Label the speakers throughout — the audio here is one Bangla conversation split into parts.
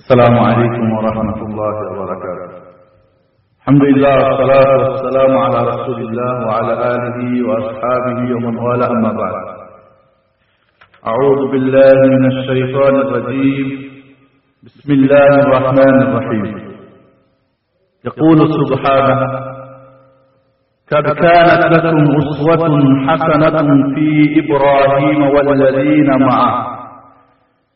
Speaker 1: السلام عليكم ورحمة الله وبركاته. الحمد لله والصلاة والسلام على رسول الله وعلى آله وأصحابه ومن والاه أما بعد. أعوذ بالله من الشيطان الرجيم. بسم الله الرحمن الرحيم. يقول سبحانه قد كانت لكم أسوة حسنة في إبراهيم والذين معه.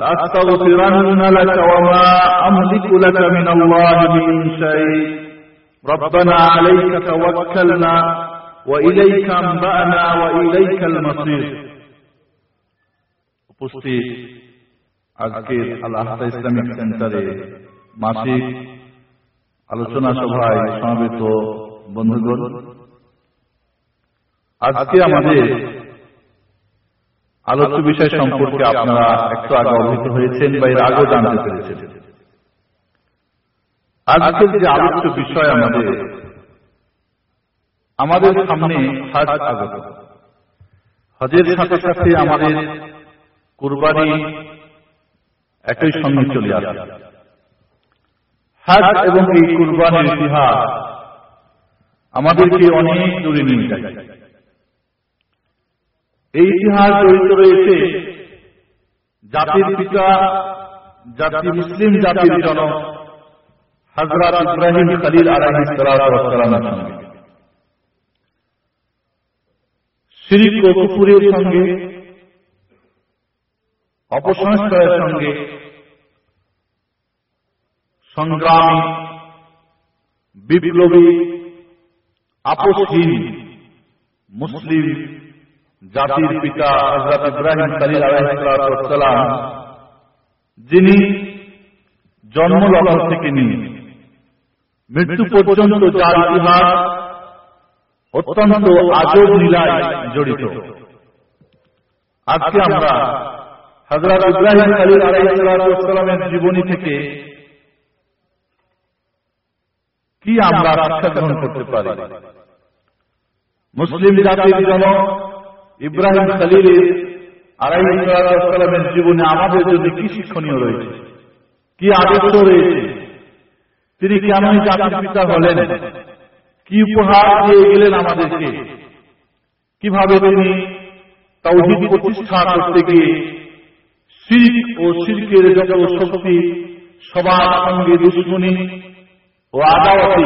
Speaker 1: لأستغفرن لك وما أملك لك من الله من شيء ربنا عليك توكلنا وإليك أنبأنا وإليك المصير উপস্থিত আজকের আল আহতা ইসলামিক সেন্টারে মাসিক আলোচনা সভায় সমবেত বন্ধুগণ আজকে আমাদের আলোচ্য বিষয় সম্পর্কে আপনারা একটু আগে অবহিত হয়েছেন বা এর আগেও জানতে পেরেছেন। আজকের যে আলোচ্য বিষয় আমাদের আমাদের সামনে হাজ আগত। হজের সাথে সাথে আমাদের কুরবানি একই সঙ্গে চলে আসে। হাজ এবং এই কুরবানির ইতিহাস আমাদেরকে অনেক দূরে নিয়ে যায়। এই ইতিহাস জড়িত রয়েছে। জাতির পিতা, জাতি মুসলিম জাতির জনক হজরত ইব্রাহিম খালিল আলহিসামের সঙ্গে। শিরিক ও কুপুরের সঙ্গে, অপসংস্কারের সঙ্গে, সংগ্রামী, বিপ্লবী আপসহীন মুসলিম জাতির পিতা হজরত ইব্রাহিম খালিল আলাইসালাম যিনি জন্মলগ্ন থেকে নিয়ে মৃত্যু পর্যন্ত যার ইতিহাস অত্যন্ত আজব লীলায় জড়িত। আজকে আমরা হজরত ইব্রাহিম খালিল আলাইসালামের জীবনী থেকে কি আমরা শিক্ষা গ্রহণ করতে পারি? মুসলিম জাতির জনক ইব্রাহিম খালিলের আলাইসালামের জীবনে আমাদের জন্য কি শিক্ষণীয় রয়েছে? কি আদর্শ রয়েছে? তিনি কেমন জাতির পিতা হলেন? কি উপহার দিয়ে গেলেন আমাদেরকে? কীভাবে তিনি তৌহিদ প্রতিষ্ঠা করতে গিয়ে শিল্প ও শিল্পের যত শক্তি সবার সঙ্গে দুশ্মনী ও আদাওয়াতি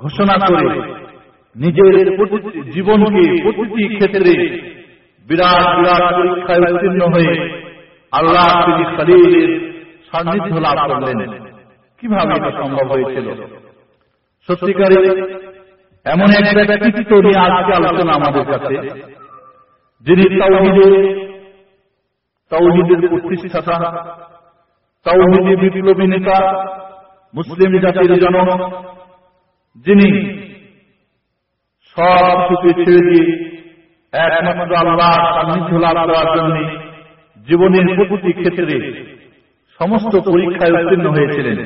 Speaker 1: ঘোষণা করে নিজের জীবনকে প্রতিটি ক্ষেত্রে বিরাট বিরাট পরীক্ষায় উত্তীর্ণ হয়ে আল্লাহ তিনি সান্নিধ্য লাভ করলেন। কীভাবে এটা সম্ভব হয়েছিল? সত্যিকারে এমন এক ব্যক্তিত্ব নিয়ে আজকে আলোচনা আমাদের কাছে, যিনি তাওহিদের তাওহিদের প্রতিষ্ঠাতা তাওহিদের বিপ্লবী নেতা, মুসলিম জাতির জনক, যিনি সব কিছু ছেড়ে দিয়ে একমাত্র আল্লাহ সান্নিধ্য লাভ করার জন্য জীবনের প্রতিটি ক্ষেত্রে সমস্ত পরীক্ষায় উত্তীর্ণ হয়েছিলেন।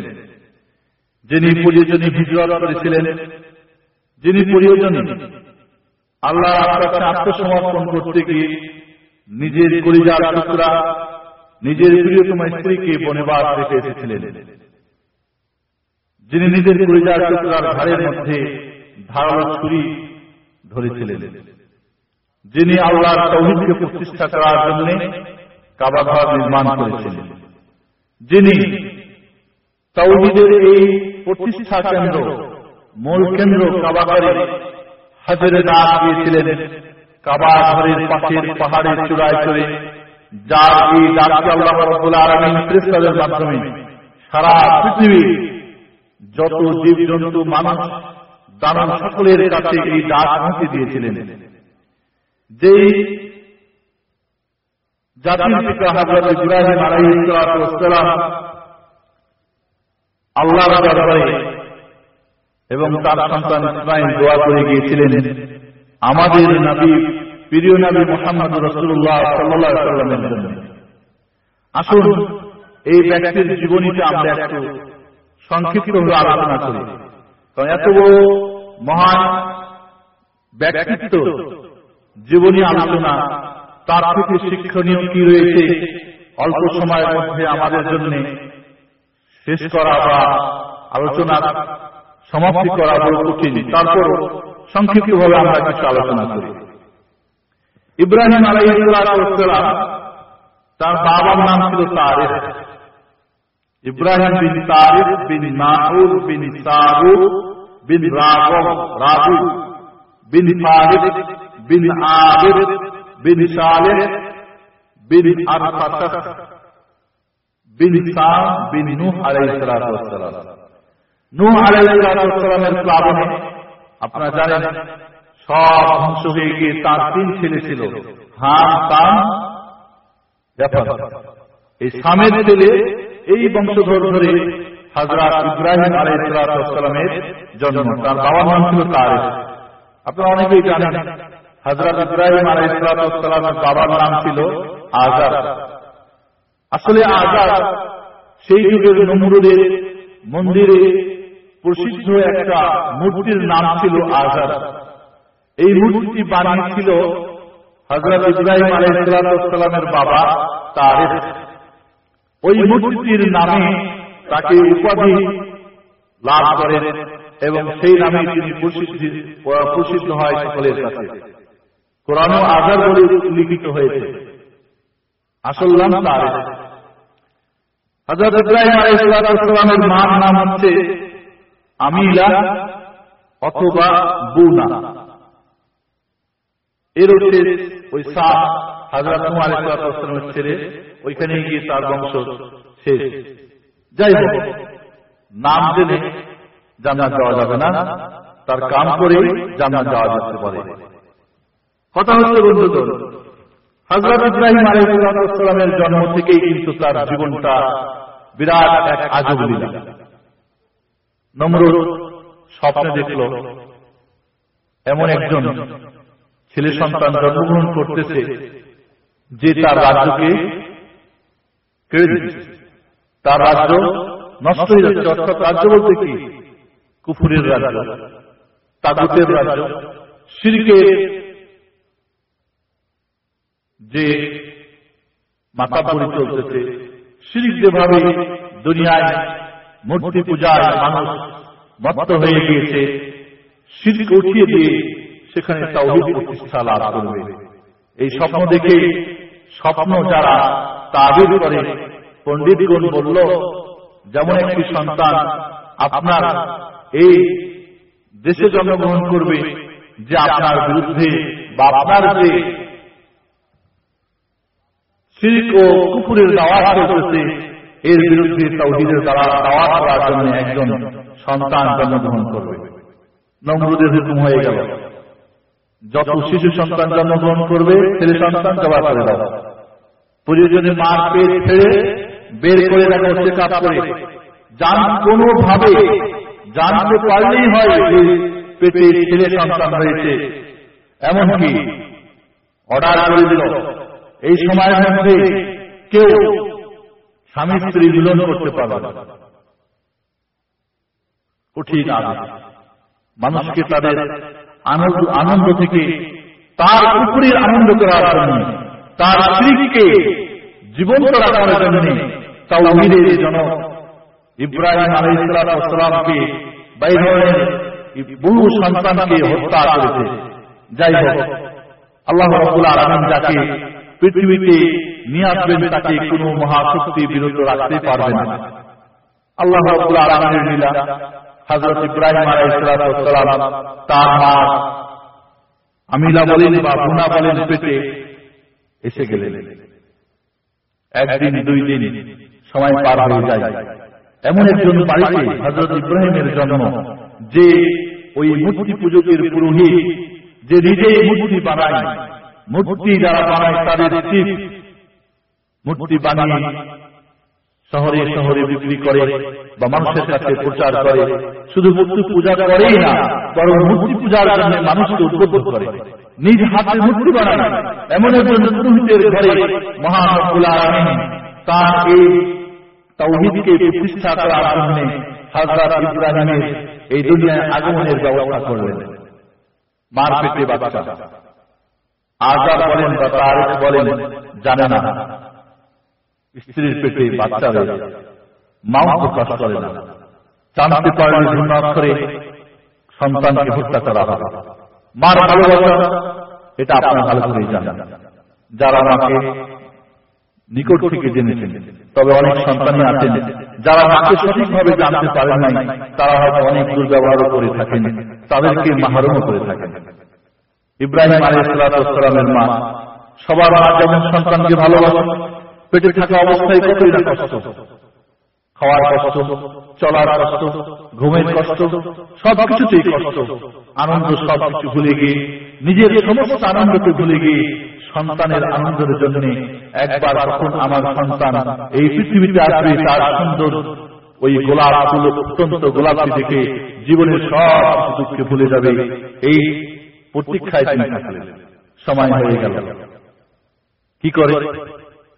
Speaker 1: যিনি প্রয়োজনে হিজরত করেছিলেন, যিনি প্রয়োজনে আল্লাহ আত্মসমর্পণ করতে গিয়ে নিজের কলিজার টুকরা নিজের প্রিয়তম স্ত্রীকে বনেবাস রেখে এসেছিলেন। যিনি নিজের কলিজার টুকরার ঘাড়ের মধ্যে ধারালো ছুরি ধরেছিলেন। যিনি আল্লাহর তৌহিদকে প্রতিষ্ঠা করার জন্য কাবাঘর নির্মাণ করেছিলেন। যিনি তৌহিদের এই প্রতিষ্ঠা কেন্দ্র, মূল কেন্দ্র কাবাঘরে হাজারে ডাক দিয়েছিলেন, কাবা ঘরের পাশের পাহাড়ের চূড়ায় চড়ে যার এই ডাককে আল্লাহ মাধ্যমে সারা পৃথিবী যত জীব জন্তু মানুষ দানব সকলের কাছে এই ডাক পৌঁছে দিয়েছিলেন। আল্লাহর দরবারে এবং তার সন্তান ইসমাইল দোয়া করে গিয়েছিলেন, আমাদের নবী, প্রিয় নবী মোহাম্মদ রসুল্লাহ সাল্লাহ সাল্লামের জন্য। আসুন, এই ব্যক্তির জীবনীতে আমরা একটু সংক্ষিপ্ত আলোচনা করি। কারণ এত বড় মহান ব্যক্তিত্ব জীবনী আলোচনা তার থেকে শিক্ষণীয় কি রয়েছে অল্প সময়ের মধ্যে আমাদের জন্য শেষ করা বা আলোচনা সমাপ্তি করা বড় কঠিন। তারপর সংক্ষিপ্তভাবে আমরা কিছু আলোচনা করি। ইব্রাহিম আলাইসালাম তার বাবার নাম ছিল তারিফ ইব্রাহিম বিন তারিফ বিন নাহুর বিন সারু বিন রাগব রাবু বিন ফারিদ বিন আবিদ বিন সালেহ বিন আরফাতাহ বিন সাম বিন নূহ আলাইহিস সালাম। নূহ আলাইহিস সালামের প্লাবনে, আপনারা জানেন, সব ধ্বংস হয়ে গিয়ে তার তিন ছেলে ছিল, হাম জাফর। এই সামের ছেলে এই বংশধর ধরে হাজরাত ইব্রাহিম আলাইসালামের জন্ম, তার বাবার নাম ছিল তারেক। আপনারা অনেকেই জানেন হাজরাত ইব্রাহিম আলাইসালামের বাবার নাম ছিল আজাদ। আসলে আজাদ সেই যুগের নমরুদের মন্দিরে প্রসিদ্ধ একটা মূর্তির নাম ছিল আজাদ। এই মূর্তিটি বানিয়েছিল হজরত ইব্রাহিম আলাইসালামের বাবা তারেক। ওই মূর্তিটির নামে তাকে উপাধি লাভ করেন এবং সেই নামে তিনি প্রসিদ্ধি হয় সকলের কাছে। কোরআন আজার বলে লিখিত হয়েছে। আসল নাম তারেক হজরত ইব্রাহিম আলাইসালামের মার নাম হচ্ছে আমিলা অথবা বুনা। এর হচ্ছে ওই সাপ হাজরত আলাইসালামের ছেলে ওইখানে গিয়ে তার বংশ শেষ। যাই হোক, নাম জেনে জান্নাত যাওয়া যাবে না, তার কাম করে জান্নাত যাওয়া যেতে পারে। কথা হচ্ছে বন্ধুগণ হজরত ইব্রাহিম আলাইসালামের জন্ম থেকেই কিন্তু তার জীবনটা বিরাট এক আজব লীলা নমরুদ স্বপ্নে দেখল, এমন একজন ছেলে সন্তান জন্মগ্রহণ করতেছে, যে তার রাজ্যকে তার রাজ্য নষ্ট হয়ে যাচ্ছে, অর্থাৎ রাজ্য বলতে কি? কুফুরের রাজ্য, তাগুতের রাজ্য, সিরকের যে মাতাপুরি চলতেছে, সিরিক যেভাবে দুনিয়ায় মূর্তি পূজায় মানুষ মত্ত হয়ে গিয়েছে, সিরিক উঠিয়ে দিয়ে সেখানে তাওহিদ প্রতিষ্ঠা লাভ করবে। এই স্বপ্ন দেখে স্বপ্ন যারা তাবির করে পণ্ডিতগণ বলল যেমন একটি সন্তান আপনার এই দেশে জন্মগ্রহণ করবে যে আপনার বিরুদ্ধে বা আপনার যে শিল্প ও কুকুরের দাওয়াত চলতেছে এর বিরুদ্ধে তাওহিদের দ্বারা দাওয়াত করার জন্য একজন সন্তান জন্মগ্রহণ করবে। নমরুদের হুকুম হয়ে গেল। যত শিশু সন্তান জন্মগ্রহণ করবে ছেলে সন্তান জবা করে দাও। প্রয়োজনে মার পেট ছেড়ে বের করে রাখা হচ্ছে কাজ করে। যান কোনোভাবে জানতে পারলেই হয় যে পেটে ছেলে সন্তান হয়েছে এমনকি অর্ডার করে দিল। এই সময়ের মধ্যে কেউ স্বামী স্ত্রী মিলন করতে পারবে না। কঠিন মানুষকে তাদের আনন্দ থেকে তার উপরের আনন্দ করার জন্য, তার স্ত্রীকে জীবন্ত রাখার জন্য ইব্রাহিম আলাইসালামকে বাই ধরনের বহু সন্তানকে হত্যা করেছে। যাই হোক, আল্লাহ আলম যাকে পৃথিবীতে নিয়ে আসবেন তাকে কোন মহাশক্তি বিরত রাখতে পারবে না। আল্লাহ রবুল আলমের লীলা হজরত ইব্রাহিম তার মা আমিলা বলেন বা বলেন পেটে এসে গেলেন। একদিন, দুই দিন সময় পার হয়ে যায়। এমন একজন বাড়িতে হজরত ইব্রাহিমের জন্ম, যে ওই মূর্তি পূজকের পুরোহিত, যে নিজেই মূর্তি বানায়, মূর্তি যারা বানায় তাদের মূর্তি বানিয়ে শহরে শহরে বিক্রি করে বা মানুষের কাছে প্রচার করে। শুধু মূর্তি পূজা করেই না, বরং মূর্তি পূজার জন্য মানুষকে উদ্বুদ্ধ করে। নিজ হাতে মূর্তি বানায়। এমন একজন পুরোহিতের ঘরে মহানুল তার এই তৌহিদকে প্রতিষ্ঠা করার জন্য হাজরাত ইব্রাহিমের এই দুনিয়ায় আগমনের ব্যবস্থা করলেন। মার পেটে বাচ্চা। আজাদ বলেন বা তারেক বলেন, জানে না। স্ত্রীর পেটে বাচ্চা রয়েছে মাও প্রকাশ করে না জানতে পারলে ঘূর্ণাক্ষরে সন্তানকে হত্যা করা হবে মার ভালোবাসা। এটা আপনার ভালো করেই জানেন যারা আমাকে নিকট থেকে জেনেছেন তবে অনেক সন্তানই আছেন যারা মাকে সঠিকভাবে জানতে পারেন নাই তারা হয়তো অনেক দুর্ব্যবহার করে থাকেন তাদেরকে মাহারমও করে থাকেন ইব্রাহিম আলাইসালামের মা সবার মা যেমন সন্তানকে ভালোবাসেন পেটে থাকা অবস্থায় কতই না কষ্ট? খাওয়ার কষ্ট, চলার কষ্ট, ঘুমের কষ্ট, সবকিছুতেই কষ্ট। আনন্দ সবকিছু ভুলে গিয়ে, নিজের সমস্ত আনন্দকে ভুলে গিয়ে সন্তানের আনন্দের জন্য একবার যখন আমার সন্তান এই পৃথিবীতে আসবে, তার সুন্দর ওই গোলাপ ফুল অত্যন্ত গোলাপি দেখে জীবনের সব দুঃখকে ভুলে যাবে। এই প্রতীক্ষায় সময় হয়ে গেল। কি করে?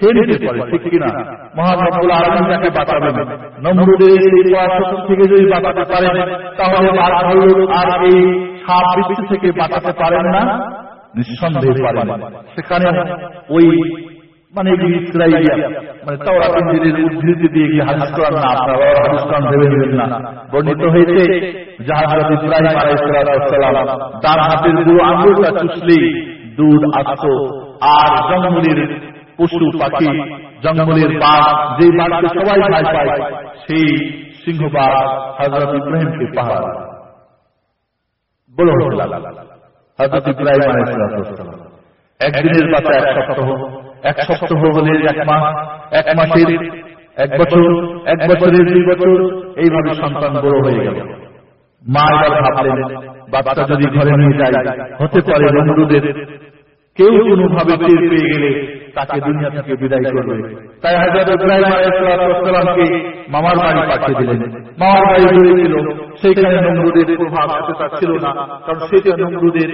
Speaker 1: খেয়ে নিতে পারে ঠিক কিনা? মহানবুল আলম তাকে বাঁচাবেন নমরুদের এই পরাশক্তি থেকে যদি বাঁচাতে পারেন তাহলে আর এই সাপ বিচ্ছু থেকে বাঁচাতে পারেন না? নিঃসন্দেহে পারেন। সেখানে ওই মানে মানে উদ্ধৃতি দিয়ে গিয়ে হাদিস কোরআন না আপনারা হাদিস কোরআন ভেবে নেবেন না। বর্ণিত হয়েছে ইব্রাহিম তার হাতের দুটো আঙ্গুলটা চুষলেই দুধ আসতো আর জঙ্গলের পশু পাখি জঙ্গলের বাঘ যে বাঘকে সবাই ভয় পায় সেই সিংহ বাঘ হযরত ইব্রাহিমকে পাহাড় বলো হযরত ইব্রাহিম একদিনের বাচ্চা এক সপ্তাহ এক সপ্তাহ হলে এক মাস এক মাসের এক বছর এক বছরের দুই বছর এইভাবে সন্তান বড় হয়ে গেল। মা এবার ভাবলেন বাচ্চা যদি ঘরে নিয়ে যায় হতে পারে নমরুদের কেউ কোনোভাবে টের পেয়ে গেলে তাকে দুনিয়া থেকে বিদায় করবে। তাই হাজার ইব্রাহিম আলাইসালামকে মামার বাড়ি পাঠিয়ে দিলেন। মামার বাড়ি ধরেছিল সেইখানে নমরুদের প্রভাব এতটা ছিল না কারণ সেটা নমরুদের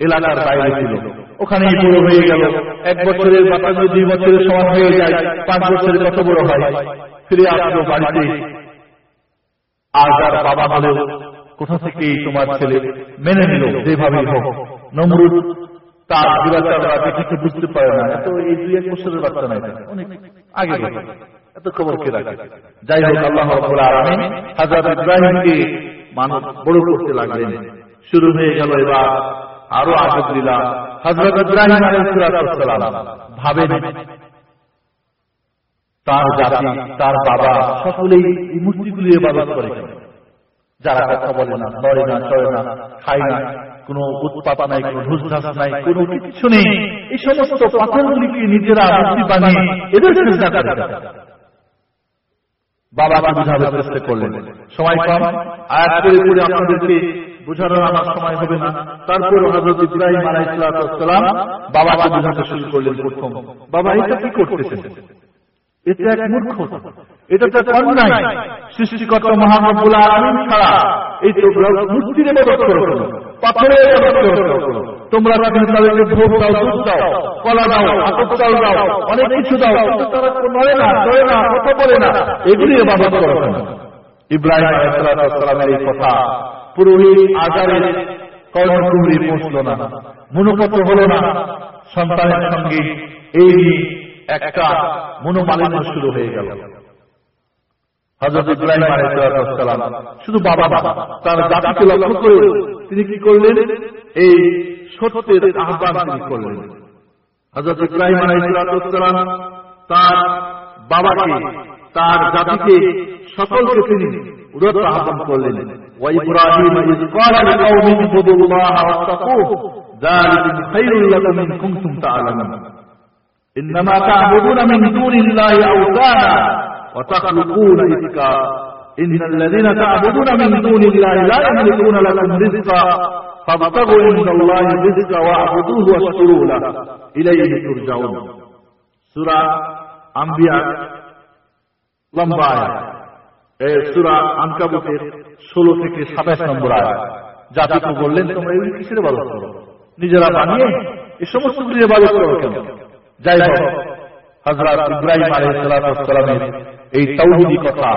Speaker 1: এলাকার বাইরে ছিল। ওখানেই বড় হয়ে গেল। এক বছরের বাচ্চা দুই বছরের সমান হয়ে যায় পাঁচ বছরের কত বড় হয়। ফিরে আসলো বাড়িতে। আর যার বাবা হলেও কোথা থেকে তোমার ছেলে? মেনে নিল যেভাবেই হোক। নমরুদ তার বুঝতে পারে না। এত এই দুই এক বছরের বাচ্চা নাই। অনেক আগে। এত খবর কে রাখে? যাই হোক, আল্লাহ ইব্রাহিমকে বড় করতে লাগলেন। শুরু হয়ে গেল এবার আরও আজব লীলা। হযরত ইব্রাহিম ভাবেন, তার জাতি, তার বাবা সকলেই এই মূর্তিগুলি করে। যারা কথা বলে না নড়ে না, চড়ে না, খায় না। কোনো উৎপাত নাই কোনো ঢুসঢাস নাই কোনো কিছু নেই। এই সমস্ত পাথরগুলিকে নিজেরা মূর্তি বানিয়ে এদের চেষ্টা করে। বাবাকে বুঝাবে চেষ্টা করলেন। সময় কম আয়াত করে করে আপনাদেরকে বোঝানোর আমার সময় হবে না। তারপর হজরত ইব্রাহিম আলাইসালাম বাবাকে বোঝাতে শুরু করলেন প্রথম। বাবা এটা কি করতেছেন? এটা এক মূর্খ। এটা তো এক অন্যায়। সৃষ্টিকর্তা মহানবুল আলমিন ছাড়া এই তো মূর্তির মদত করো পাথরের মদত করো তোমরা সেখানে তাদেরকে ভোগ দাও, দুধ দাও, কলা দাও, আতপ চাল দাও, অনেক কিছু দাও তারা নড়ে না, চড়ে না, কথা বলে না। এগুলি এবাদত করো ইব্রাহিম আলাইসালামের এই কথা পুরোহিত আজারের কর্মকুমরি পৌঁছল না। মনোপত হল না। সন্তানের সঙ্গে এই একটা মনোমালিন্য শুরু হয়ে গেল। হজরত ইব্রাহিম আলাইসালাম শুধু বাবা বাবা তার জাতিকে লক্ষ্য করে তিনি কি করলেন এই সত্যের আহ্বান তিনি করলেন হজরত ইব্রাহিম আলাইসালাম তার বাবাকে তার জাতিকে সকলকে তিনি উদত্ত আহ্বান করলেন وإبراهيم إذ قال لقومه اعبدوا الله واتقوه ذلكم خير لكم إن كنتم تعلمون إنما تعبدون من دون الله أوثانا وتخلقون إفكا إن الذين تعبدون من دون الله لا يملكون لكم رزقا فابتغوا عند الله الرزق واعبدوه واشكروا له إليه ترجعون سورة أنبياء লম্বা আয়াত এই সুরা আনকাবুতের ষোলো থেকে সাতাশ নম্বর আয়াত জাতিকে বললেন তোমরা এগুলি কিসের ইবাদত করো নিজেরা বানিয়ে এই সমস্ত কিছু ইবাদত করো কেন যাই হোক হজরত ইব্রাহিম আলাইসালামের এই তৌহিদি কথা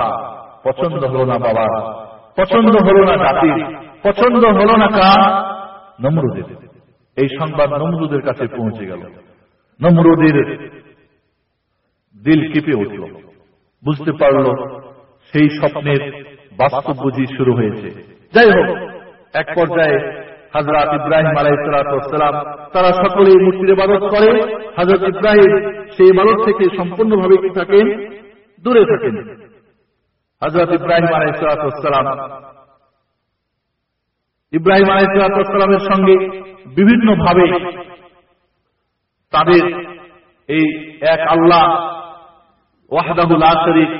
Speaker 1: পছন্দ হলো না বাবা, পছন্দ হলো না জাতির পছন্দ হলো না কা নমরুদের। এই সংবাদ নমরুদের কাছে পৌঁছে গেল। নমরুদের দিল কেঁপে উঠল। বুঝতে পারল সেই স্বপ্নের বাস্তব বুঝি শুরু হয়েছে। যাই হোক, এক পর্যায়ে হাজরত ইব্রাহিম আলাইসালাম তারা সকলেই মূর্তির ইবাদত করে। হাজরত ইব্রাহিম সেই ইবাদত থেকে সম্পূর্ণভাবে কি থাকেন? দূরে থাকেন। হজরত ইব্রাহিম আলাইসালাম ইব্রাহিম আলাইসালামের সঙ্গে বিভিন্ন ভাবে তাদের এই এক আল্লাহ ওয়াহদাহুল শরীফ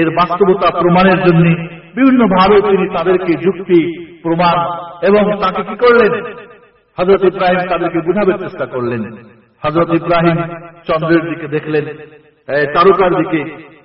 Speaker 1: এর বাস্তবতা প্রমাণের জন্য বিভিন্ন ভাবে তিনি তাদেরকে যুক্তি, প্রমাণ এবং তাকে কি করলেন? হজরত ইব্রাহিম তাদেরকে বুঝাবার চেষ্টা করলেন। হজরত ইব্রাহিম চন্দ্রের দিকে দেখলেন তারকার দিকে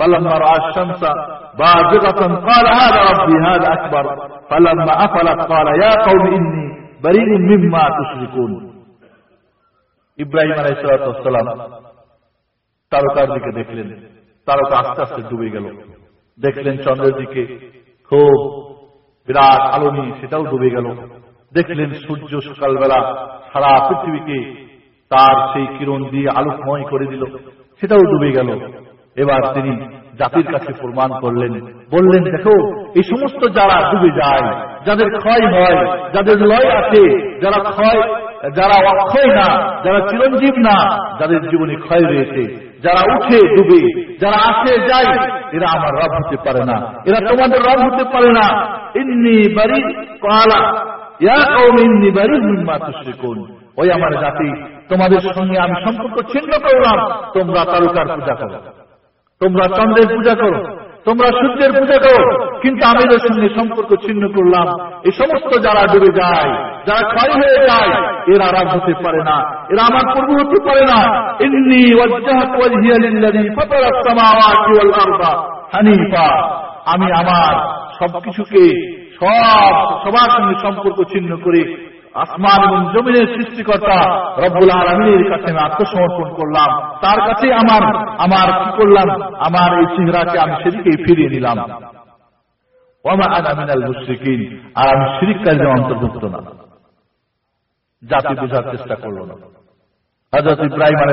Speaker 1: فلما رأى الشمس بازغة قال هذا ربي هذا أكبر فلما أفلت قال يا قوم إني بريء مما تشركون ইব্রাহিম আলাইসালাম তারকার দিকে দেখলেন তারকা আস্তে আস্তে ডুবে গেল দেখলেন চন্দ্রের দিকে খুব বিরাট আলো নিয়ে সেটাও ডুবে গেল দেখলেন সূর্য সকালবেলা সারা পৃথিবীকে তার সেই কিরণ দিয়ে আলোকময় করে দিল সেটাও ডুবে গেল এবার তিনি জাতির কাছে প্রমাণ করলেন। বললেন, দেখো, এই সমস্ত যারা ডুবে যায়, যাদের ক্ষয় হয়, যাদের লয় আছে, যারা ক্ষয়, যারা অক্ষয় না, যারা চিরঞ্জীব না, যাদের জীবনে ক্ষয় রয়েছে, যারা উঠে ডুবে, যারা আসে যায়, এরা আমার রব হতে পারে না। এরা তোমাদের রব হতে পারে না। ইন্নি বাড়ি কলা ইন্নি বাড়ি মিম্মা ওই আমার জাতি, তোমাদের সঙ্গে আমি সম্পর্ক ছিন্ন করলাম, তোমরা তারকার পূজা করো। তোমরা চন্দ্রের পূজা করো, তোমরা সূর্যের পূজা করো, কিন্তু আমি এদের সঙ্গে সম্পর্ক ছিন্ন করলাম। এই সমস্ত যারা ডুবে যায়, যারা ক্ষয় হয়ে যায়, এরা আরাম হতে পারে না, এরা আমার পূর্ব হতে পারে না। এমনি হানিফা, আমি আমার সবকিছুকে সব সবার সঙ্গে সম্পর্ক ছিন্ন করে আসমান এবং জমিনের সৃষ্টিকর্তা রব্বুল আলমীর কাছে আমি আত্মসমর্পণ করলাম। তার কাছে আমার আমার কি করলাম? আমার এই চেহারাকে আমি সেদিকে ফিরিয়ে নিলাম। আর আমি অন্তর্ভুক্ত না। জাতি বোঝার চেষ্টা না। ইব্রাহিম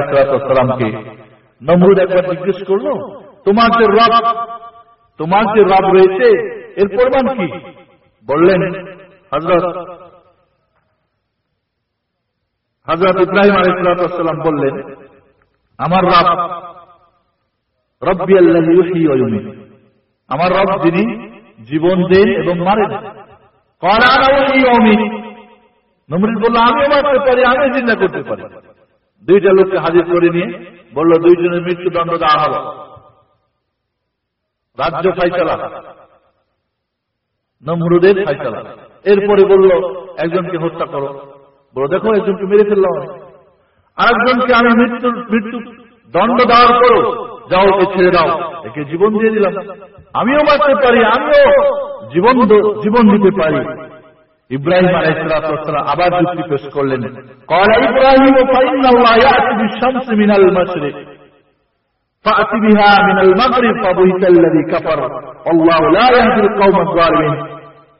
Speaker 1: একবার জিজ্ঞেস করল, তোমার যে রব, তোমার যে রব রয়েছে, এর প্রমাণ কি? বললেন হজরত হজরত ইব্রাহিম আলাইসালাম বললেন, আমার রব রব্বি আল্লাহ আমার রব যিনি জীবন দেন এবং মারেন দুইটা লোককে হাজির বলল, দুইজনের মৃত্যুদণ্ড রাজ্য নমরুদের ফাইসালা। এরপরে বলল, একজনকে হত্যা করো। বলো দেখো একজনকে মেরে ফেললাম আরেকজনকে আমি মৃত্যু মৃত্যু দণ্ড দেওয়ার করো যাও ওকে ছেড়ে দাও একে জীবন দিয়ে দিলাম আমিও বাঁচতে পারি আমিও জীবন জীবন দিতে পারি ইব্রাহিম আলাইসালাম আবার যুক্তি পেশ করলেন কলা ইব্রাহিম মিনাল মাশরিক فأت بها من المغرب فبهت الذي كفر والله لا يهدي القوم الظالمين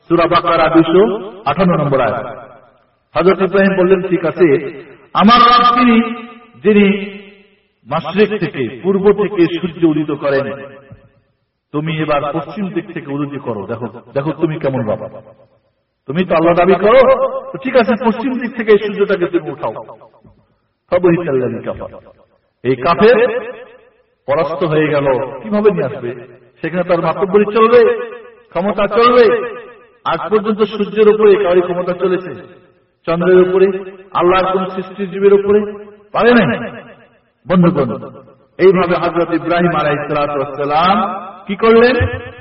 Speaker 1: সুরা বাকারা দুশো আঠান্ন নম্বর আয় হজরত ইব্রাহিম বললেন, ঠিক আছে, আমার রব তিনি, যিনি মাসরিক থেকে পূর্ব থেকে সূর্য উদিত করেন। তুমি এবার পশ্চিম দিক থেকে উদিত করো, দেখো দেখো তুমি কেমন বাবা তুমি তো আল্লাহ দাবি করো ঠিক আছে, পশ্চিম দিক থেকে এই সূর্যটাকে তুমি উঠাও। এই কাফের পরাস্ত হয়ে গেল, কীভাবে নিয়ে আসবে? সেখানে তার মাতব্বরি চলবে, ক্ষমতা চলবে। আজ পর্যন্ত সূর্যের উপরে কারি ক্ষমতা চলেছে। চন্দ্রের উপরে, আল্লাহর কোন সৃষ্টিজীবীর উপরে? পারে নাই। বন্ধুগণ, এইভাবে হজরত ইব্রাহিম আলাই সালাম কি করলেন?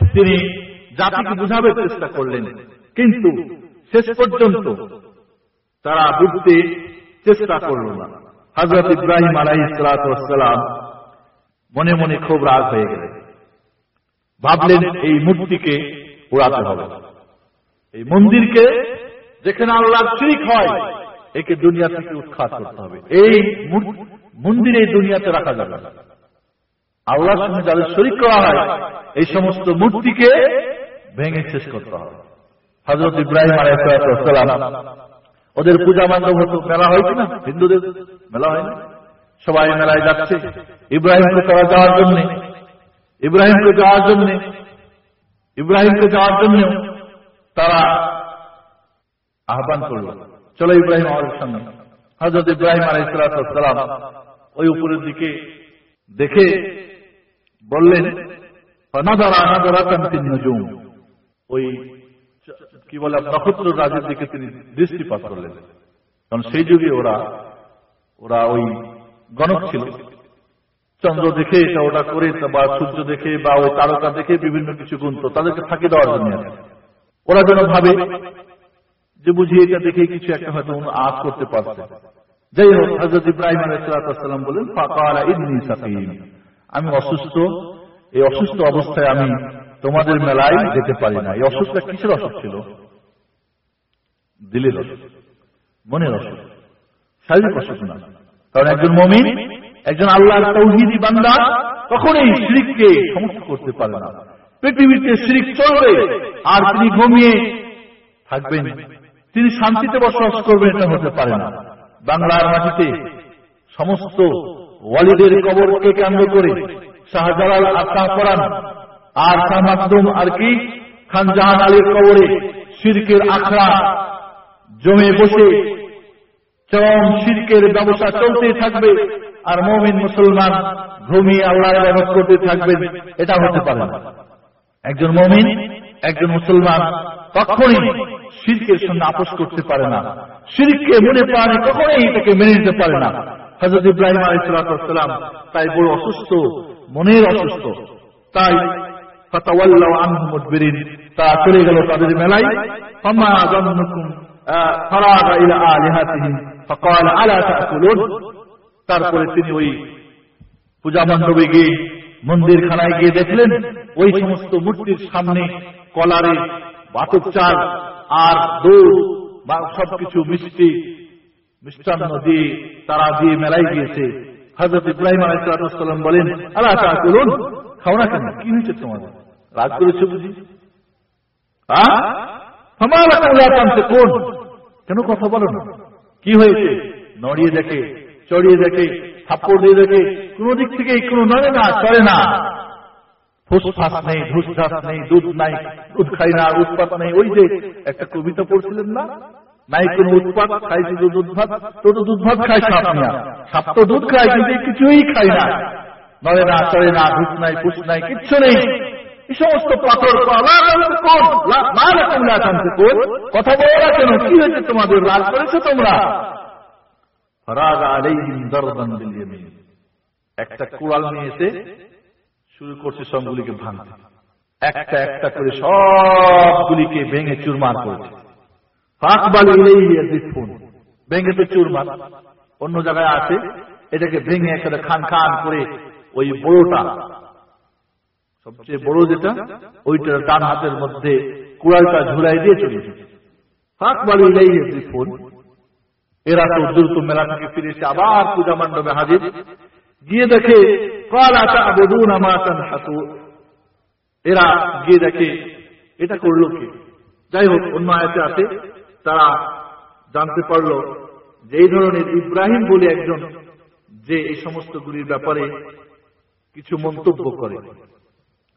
Speaker 1: তিনি জাতিকে বুঝাবার চেষ্টা করলেন। কিন্তু শেষ পর্যন্ত তারা বুঝতে চেষ্টা করল না। হজরত ইব্রাহিম আলাই সালাম মনে মনে খুব রাগ হয়ে গেলেন। ভাবলেন এই মূর্তিকে উড়াতে হবে। এই মন্দিরকে যেখানে আল্লাহ শিরিক হয়, একে দুনিয়া থেকে উৎখাত করতে হবে। এই মন্দির এই দুনিয়াতে রাখা যাবে না। আল্লাহর সঙ্গে যাদের শরিক করা হয়, এই সমস্ত মূর্তিকে ভেঙে শেষ করতে হবে। হজরত ইব্রাহিম আলাইসালাম ওদের পূজা বান্ধব হতো, মেলা হয়েছে না হিন্দুদের মেলা হয় না? সবাই মেলায় যাচ্ছে। ইব্রাহিমকে তারা যাওয়ার জন্য, ইব্রাহিমকে যাওয়ার জন্য, ইব্রাহিমকে যাওয়ার জন্য তারা আহ্বান করল। চলো ইব্রাহিম আমাদের সামনে হজরত ইব্রাহিম আলাইসালাম ওই উপরের দিকে দেখে বললেন ওই কি বলে নক্ষত্র রাজের দিকে তিনি দৃষ্টিপাত করলেন। কারণ সেই যুগে ওরা ওরা ওই গণক ছিল। চন্দ্র দেখে, এটা ওটা করে, বা সূর্য দেখে, বা ওই তারকা দেখে বিভিন্ন কিছু গুণত তাদেরকে ফাঁকি দেওয়ার জন্য। ওরা যেন ভাবে যে বুঝি এটা দেখে কিছু একটা হয়তো আজ করতে পারছে যাই হোক হজরত ইব্রাহিম আলাইসালাম বলেন আমি অসুস্থ। এই অসুস্থ অবস্থায় আমি তোমাদের মেলায় যেতে পারি না। এই অসুখটা কিসের অসুখ ছিল? দিলের অসুখ, মনের অসুখ, শারীরিক অসুখ না। কারণ একজন মমিন, একজন আল্লাহর তৌহিদি বান্দা, কখনোই শ্রীককে সমস্ত করতে পারে না। পৃথিবীতে শ্রীক চলবে, আর তিনি ঘুমিয়ে থাকবেন। তিনি শান্তিতে বসবাস করবেন এটা হতে পারে না। বাংলার মাটিতে সমস্ত ওয়ালিদের কবরকে কেন্দ্র করে শাহজালাল আত্মা করান, আর তার মাধ্যম আর কি? খানজাহান আলীর কবরে শিরকের আখড়া জমে বসে চরম শিরকের ব্যবসা চলতে থাকবে, আর মমিন মুসলমান ঘুমিয়ে আল্লাহর ব্যবহার করতে থাকবেন এটা হতে পারে না। একজন মমিন, একজন মুসলমান কখনই শিরকের সঙ্গে আপোষ করতে পারে না। শিরকে মনে প্রাণে কখনোই এটাকে মেনে নিতে পারে না। হজরত ইব্রাহিম আলাইসালাম তাই বড় অসুস্থ, মনের অসুস্থ। তাই তা চলে গেল তাদের মেলায়। তারপরে তিনি ওই পূজা মণ্ডপে গিয়ে মন্দির খানায় গিয়ে দেখলেন, ওই সমস্ত মূর্তির সামনে কলারে বাতক চাল আর দৌড় বা সবকিছু মিষ্টি। মিষ্টান্ন দিয়ে তারা দিয়ে মেলায় গিয়েছে। হজরত ইব্রাহিম আলাইসালাম বলেন আল্লাহ তা করুন খাও না কেন? কি হয়েছে তোমাদের? রাগ করেছে বুঝি? কোন কেন কথা বলো না? কি হয়েছে? নড়িয়ে দেখে, চড়িয়ে দেখে, থাপ্পড় দিয়ে দেখে, কোনো দিক থেকে কোনো নড়ে না, চড়ে না। ফুসফাস নেই ঘুষঘাস নেই, দুধ নাই, দুধ খাই না উৎপাত নেই। ওই যে একটা কবিতা পড়ছিলেন না? নাই কোন উৎপাত, খাই শুধু দুধ ভাত তো তো দুধ ভাত খাই সাপ নিয়া সাপ তো দুধ খায়, কিন্তু কিছুই খাই না। নড়ে না, চড়ে না ঘুষ নাই, ফুস নাই, কিচ্ছু নেই। এই সমস্ত পাথর কথা বলো না কেন? কি হয়েছে তোমাদের? রাগ করেছ তোমরা? একটা কুড়াল নিয়ে এসে শুরু করছে সবগুলিকে ভাঙতে। একটা একটা করে সবগুলিকে ভেঙে চুরমার করেছে। ভেঙে তো চুরমার। অন্য জায়গায় আছে এটাকে ভেঙে একটা খান খান করে ওই বড়টা। সবচেয়ে বড় যেটা ওইটা ডান হাতের মধ্যে কুড়ালটা ঝুলাই দিয়ে চলে ফাঁক বাড়ি ফোন। এরা তো দ্রুত মেলা থেকে ফিরে এসে আবার পূজা মণ্ডপে হাজির। গিয়ে দেখে এরা গিয়ে দেখে, এটা করল কি? যাই হোক, অন্য আয়াতে আছে, তারা জানতে পারল যে এই ধরনের ইব্রাহিম বলে একজন, যে এই সমস্ত গুলির ব্যাপারে কিছু মন্তব্য করে।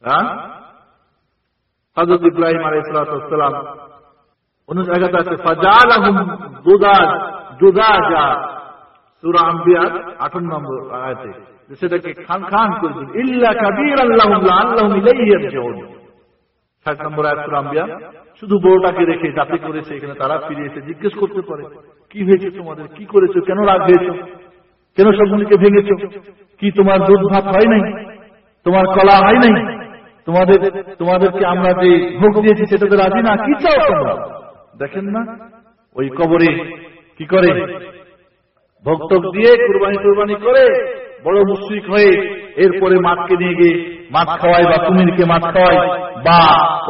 Speaker 1: হ্যাঁ? হজরত ইব্রাহিম আলাইসালাম অন্য জায়গাতে আছে শুধু রেখে যাতে করেছে এখানে তারা ফিরে এসে জিজ্ঞেস করতে পারে, কি হয়েছে তোমাদের? কি করেছ? কেন রাগ হয়েছ? কেন সবগুলিকে ভেঙেছ? কি তোমার দুধ ভাত হয় নাই? তোমার কলা হয় নাই? তোমাদের, তোমাদেরকে আমরা যে ভোগ দিয়েছি সেটাতে রাজি না? কি চাও তোমরা? দেখেন না? ওই কবরে কি করে? ভক্তক দিয়ে কুরবানি কুরবানি করে বড় মুশ্রিক হয়ে এরপরে মাছকে নিয়ে গিয়ে মাছ খাওয়ায় বা কুমিরকে মাছ খাওয়ায় বা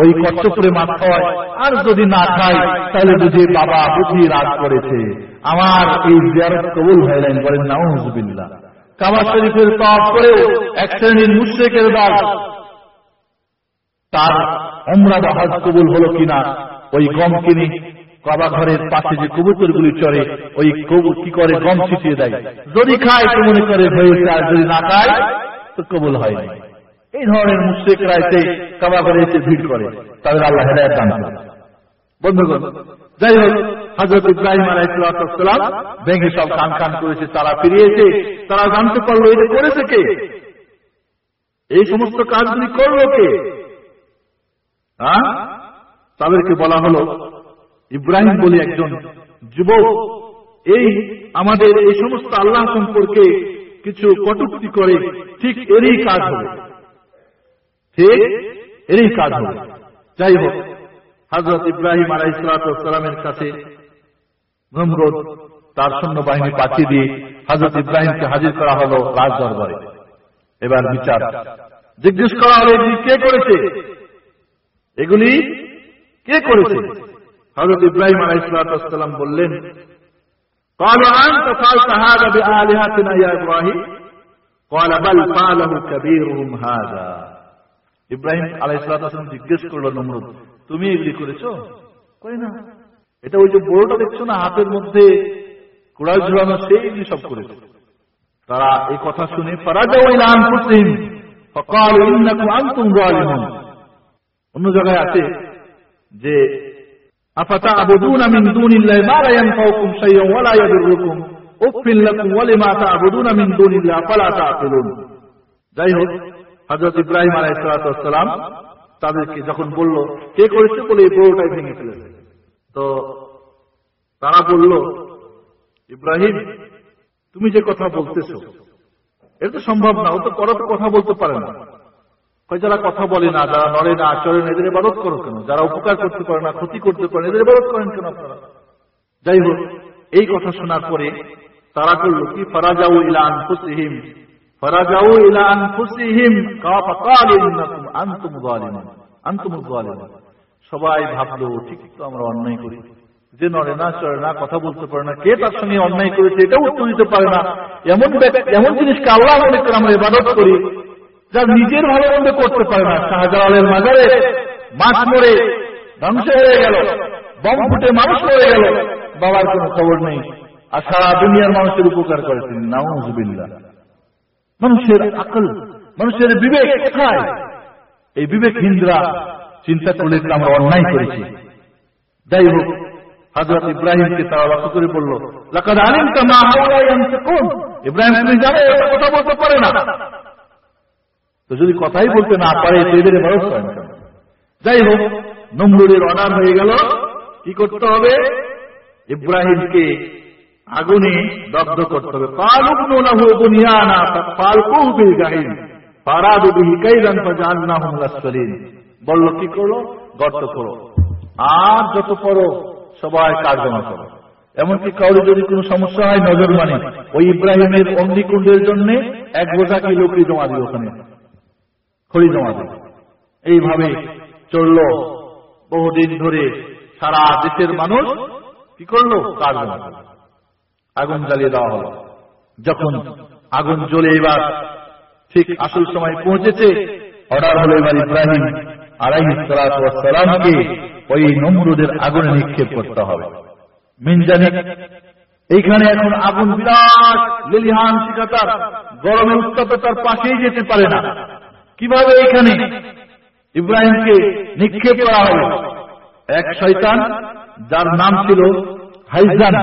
Speaker 1: ওই কচ্ছপরে মাছ খাওয়ায়। আর যদি না খায়, তাহলে বুঝে বাবা বুঝি রাগ করেছে। আমার এই জিয়ারত কবুল হয়ে যান বলেন নাউজুবিল্লাহ। কাবা শরীফের তফ করেও এক শ্রেণির মুশ্রিকের দল তার অমরা বা কবুল হলো কিনা, ওই গম কিনি কাবা ঘরের পাশে যে কবুতর গুলি চড়ে, ওই কবুর কি করে? গম ছিটিয়ে দেয়। যদি খায় তো মনে করে হয়েছে আর যদি না খায়, তো কবুল হয়নি এই ধরনের মুশ্রিকরা এসে কাবা ঘরে এসে ভিড় করে। তাদের আল্লাহ হেদায়ত দান করে বন্ধুগণ, যাই হোক ইব্রাহিম আলাইসালাম ভেঙে সব কান কান করেছে তারা ফিরিয়েছে তারা জানতে পারল, এটা করেছে কে? এই সমস্ত কাজগুলি করল কে? হ্যাঁ? তাদেরকে বলা হলো ইব্রাহিম বলে একজন যুবক, এই আমাদের এই সমস্ত আল্লাহ সম্পর্কে কিছু কটুক্তি করে ঠিক এরই কাজ হবে। ঠিক এরই কাজ হবে। যাই হোক হজরত ইব্রাহিম আলাই সালামের কাছে নমরুদ তার সৈন্যবাহিনী পাঠিয়ে দিয়ে হজরত ইব্রাহিমকে হাজির করা হলো রাজ দরবারে। এবার বিচার। জিজ্ঞেস করা হলো, এগুলি কে করেছে? এগুলি কে করেছে? হজরত ইব্রাহিম আলাইসালাম বললেন ইব্রাহিম? আলাইসালাম জিজ্ঞেস করল নমরুদ, তুমি এগুলি করেছ? কই না। এটা ওই যে বড়টা দেখছ না, হাতের মধ্যে কোড়াল ঝুলানো সেই এগুলি সব করেছে? তারা এই কথা শুনে অন্য জায়গায় আছে যে أفتعبدون من دون الله ما لا ينفعكم شيئا ولا يضركم أف لكم ولما تعبدون من دون الله فلا تعقلون যাই হোক হজরত ইব্রাহিম আলাইসালাম তাদেরকে যখন বলল কে করেছে বলে এই বড়টাই ভেঙে ফেলেছে তো তারা বলল ইব্রাহিম তুমি যে কথা বলতেছো এটা তো সম্ভব না ও তো পরে তো কথা বলতে পারে না যারা কথা বলে না, যারা নড়ে না চলে না এদের এবারত করো কেন? যারা উপকার করতে পারে না, ক্ষতি করতে পারে এদের এবারত করেন কেন আপনারা? যাই হোক, এই কথা শোনার পরে তারা করল কি, ফারাজাউ ইলান ফুসিহিম ফারাজাউ ইলান ফুসিহিম আন্তুম যালিমুন আন্তুম যালিমুন। সবাই ভাবলো, ঠিক তো, আমরা অন্যায় করি। যে নড়ে না, চড়ে না, কথা বলতে পারে না, কে তার সঙ্গে অন্যায় করেছে, এটাও উত্তর দিতে পারে না। এমন এমন জিনিসকে আল্লাহ করে আমরা ইবাদত করি যা নিজের ভালো মন্দ করতে পারে না। শাহজালালের মাজারে মাছ মরে, ধ্বংস হয়ে গেল, বম ফুটে মানুষ মরে গেল, বাবার কোনো খবর নেই। আর সারা দুনিয়ার মানুষের উপকার করে তিনি। নাউজবিল্লা মানুষের আকল, মানুষের বিবেক কোথায়? এই বিবেক হিন্দরা চিন্তা করলে আমরা অন্যায় করেছি। যাই হোক হজরত ইব্রাহিমকে তারা লক্ষ্য করে বলল ইব্রাহিম তুমি জানো কথা বলতে পারে না। তো যদি কথাই বলতে না পারে তো এদের এবারও করেন কেন যাই হোক, নমরুদের অর্ডার হয়ে গেল। কি করতে হবে? ইব্রাহিমকে আগুনে দগ্ধ করতে হবে। বলল, কি করল গর্ত করো আর যত পড়ো, সবাই কাজ জমা করো। এমনকি কাউরে যদি কোনো সমস্যা হয়, নজর মানে ওই ইব্রাহিমের অগ্নিকুণ্ডের জন্য এক বোঝা কি লোকই জমা দিল ওখানে। খড়ি জমা দিল। এইভাবে চলল বহুদিন ধরে সারা দেশের মানুষ কি করল? কাজ আগুন জ্বালিয়ে দেওয়া হলো। যখন আগুন জ্বলে এবার ঠিক আসল সময় পৌঁছেছে, অর্ডার হলো এবার ইব্রাহিম আলাইহিসালামকে ওই নমরুদের আগুনে নিক্ষেপ করতে হবে। মিনজানিক এইখানে এখন আগুন বিরাট লিলিহান শিখাতার গরমে উত্তাপে তার পাশেই যেতে পারে না। কীভাবে এখানে ইব্রাহিমকে নিক্ষেপ করা হলো? এক শয়তান, যার নাম ছিল হাইজান।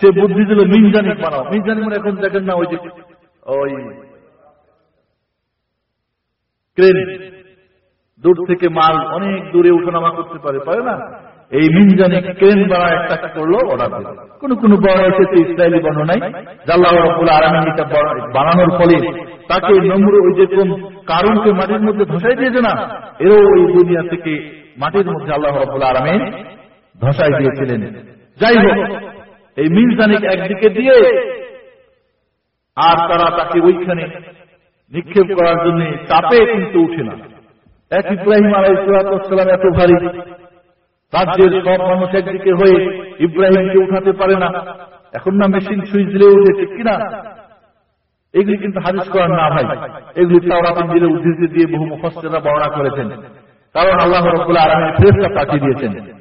Speaker 1: সে বুদ্ধি দিল, মিনজানিক বানাও। মিনজানিক মানে এখন দেখেন না, ওই যে, ওই ক্রেন। দূর থেকে মাল অনেক দূরে উঠানামা করতে পারে পারে না? এই মিনজানে ক্রেন বাড়া একটা করল অর্ডার দিল। কোন কোন বড় এসেছে, ইসরায়েলি বর্ণনায় জাল্লাহ রব্বুল আলমিন এটা বানানোর ফলে তাকে নম্র ওই যে কোন কারণকে মাটির মধ্যে ধসাই দিয়েছে না এরও ওই দুনিয়া থেকে মাটির মধ্যে আল্লাহ রব্বুল আলমিন ধসাই দিয়েছিলেন। যাই হোক এই মিনজানিক একদিকে দিয়ে আর তারা তাকে ওইখানে নিক্ষেপ করার জন্য চাপে কিন্তু উঠে না। এক ইব্রাহিম আলাই আলাইসালাম এত ভারী রাজ্যের সব মানুষ একদিকে হয়ে ইব্রাহিমকে উঠাতে পারে না। এখন না মেশিন সুইচ দিলে উঠেছে কিনা? এগুলি কিন্তু হাদিস করার না ভাই এগুলি তাওরাত ইঞ্জিলে উদ্ধৃতি দিয়ে বহু মুখস্থরা বর্ণনা করেছেন। কারণ আল্লাহ রব্বুল্লাহ আলমী ফেরেস্তা পাঠিয়ে দিয়েছেন।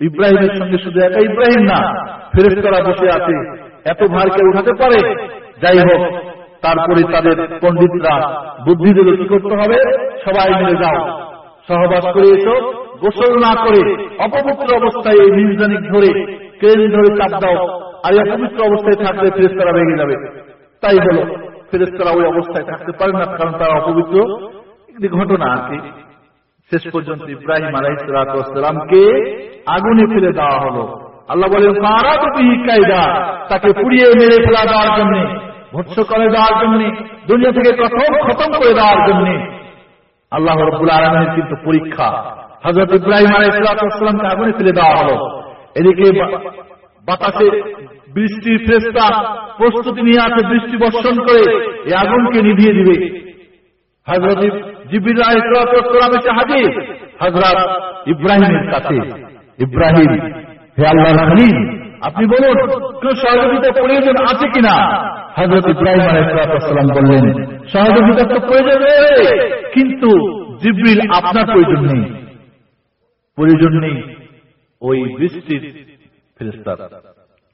Speaker 1: ইব্রাহিমের সঙ্গে শুধু একা ইব্রাহিম না ফেরেস্তারা বসে আছে। এত ভারকে উঠাতে পারে? যাই হোক, তারপরে তাদের পণ্ডিতরা বুদ্ধি দিল কি করতে হবে? সবাই মিলে যাও। সহবাস করে এসো। গোসল না করে অপবিত্র অবস্থায় এই নির্জানিক ধরে ক্রেন ধরে চাপ দাও। আর অপবিত্র অবস্থায় থাকলে ফেরেস্তারা ভেঙে যাবে। তাই হল ফেরেস্তারা ওই অবস্থায় থাকতে পারে না, কারণ তারা অপবিত্র। একটি ঘটনা কি শেষ পর্যন্ত ইব্রাহিম আলাইসালামকে আগুনে ফেলে দেওয়া হলো। আল্লাহ বলেন তাকে পুড়িয়ে মেরে ফেলা দেওয়ার জন্য ভৎস করে দেওয়ার জন্য, দুনিয়া থেকে প্রথম খতম করে দেওয়ার জন্য। আল্লাহ রব্বুল আলমের কিন্তু পরীক্ষা। হজরত ইব্রাহিম আলাইসালামকে আগুনে ফেলে দেওয়া হলো। এদিকে বাতাসে বৃষ্টির ফ্রেস্তা প্রস্তুতি নিয়ে আছে বৃষ্টি বর্ষণ করে এই আগুনকে নিভিয়ে দিবে। হজরত ইব্রাহিমের কাছে। ইব্রাহিম, হে আল্লাহ আপনি বলুন, কোন সহযোগিতা প্রয়োজন আছে কিনা? হজরত ইব্রাহিম আলাইসালাম বললেন, সহযোগিতা তো প্রয়োজন কিন্তু জিব্রিল আপনার প্রয়োজন নেই। প্রয়োজন নেই ওই বৃষ্টির ফেরেস্তার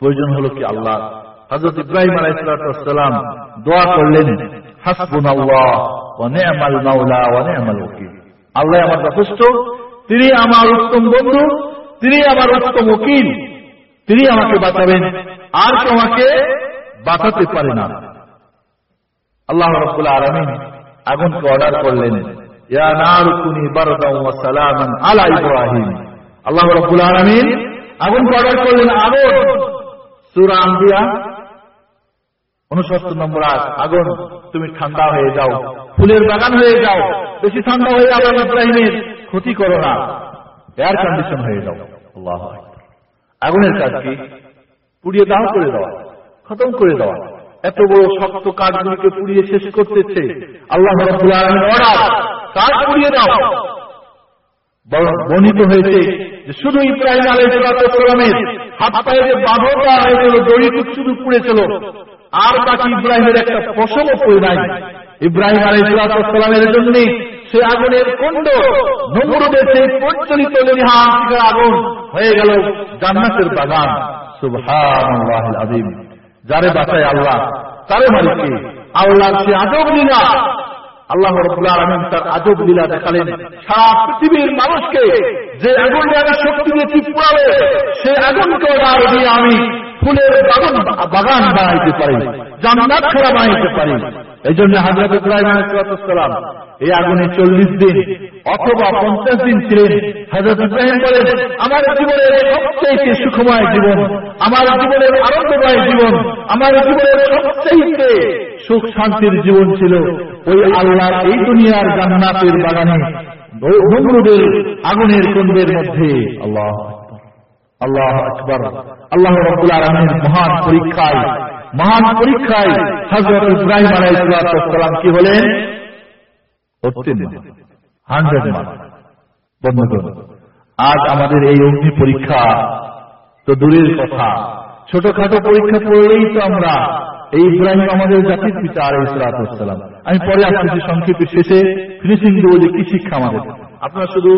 Speaker 1: প্রয়োজন হলো কি আল্লাহ? হজরত ইব্রাহিম আলাইসালাম দোয়া করলেন হাসবুন আল্লাহ অনেমাল মাওলা অনেমাল ওকিল আল্লাহ আমার যথেষ্ট, তিনি আমার উত্তম বন্ধু, তিনি আমার উত্তম উকিল তিনি আমাকে বাঁচাবেন, আর আমাকে বাঁচাতে পারে না। আল্লাহ রব্বুল আলমিন আগুনকে অর্ডার করলেন আল্লাহ রব্বুল আলমিন আগুনকে অর্ডার করলেন, আগুন সুরা আম্বিয়া, উনসত্তর নম্বর আট আগুন, তুমি ঠান্ডা হয়ে যাও, ফুলের বাগান হয়ে যাও, বেশি ঠান্ডা হয়ে যাও ইব্রাহিমের ক্ষতি করো না এয়ার কন্ডিশন হয়ে যাও। আল্লাহ আগুনের কাজ কি? পুড়িয়ে দাহ করে দেওয়া, খতম করে দেওয়া। এত বড় শক্ত কাঠগুলিকে পুড়িয়ে শেষ করতেছে। আল্লাহ কাঠ পুড়িয়ে দাও। বর্ণিত হয়েছে শুধু ইব্রাহিম আলাইসালামের হাত পায়ে যে আর ইব্রাহিমের একটা ফসলও পড়ে নাই। ইব্রাহিম জন্য সে আগুনের কুণ্ড, নমরুদের সেই আগুন হয়ে গেল জান্নাতের বাগান। যারে বাঁচায় আল্লাহ, তারে মালিককে। আল্লাহ সে আজব লীলা আল্লাহ তার আজব লীলা দেখালেন। সারা পৃথিবীর মানুষকে যে আগুন শক্তি দিয়ে চিপ পড়াবে সেই আগুনকে আমি। ফুলের বাগান বানাইতে পারি, জান্নাত খেলা বানাইতে পারি। এই জন্য হাজরত ইব্রাহিম এই আগুনে চল্লিশ দিন অথবা পঞ্চাশ দিন ছিলেন। হাজরত ইব্রাহিম বলেন, আমার জীবনের সবচেয়ে সুখময় জীবন, আমার জীবনের আনন্দময় জীবন, আমার জীবনের সবচেয়ে সুখ শান্তির জীবন ছিল ওই আল্লাহর এই দুনিয়ার জান্নাতের বাগানে আগুনের কুণ্ডের মধ্যে। আল্লাহ আল্লাহ আকবর। আল্লাহ আলমের মহান পরীক্ষায় মহান পরীক্ষায় হজরত ইব্রাহিম আলাইসালাম কি হলেন? হান্ড্রেড মার্ক আজ আমাদের এই অগ্নি পরীক্ষা তো দূরের কথা। ছোটখাটো পরীক্ষা পড়লেই তো আমরা এই ইব্রাহিম আমাদের জাতির পিতা আর ইসলাতাম আমি পরে আসতেছি সংক্ষেপে শেষে ফিনিশিং দেবো যে কি শিক্ষা আমাদের? আপনারা শুধু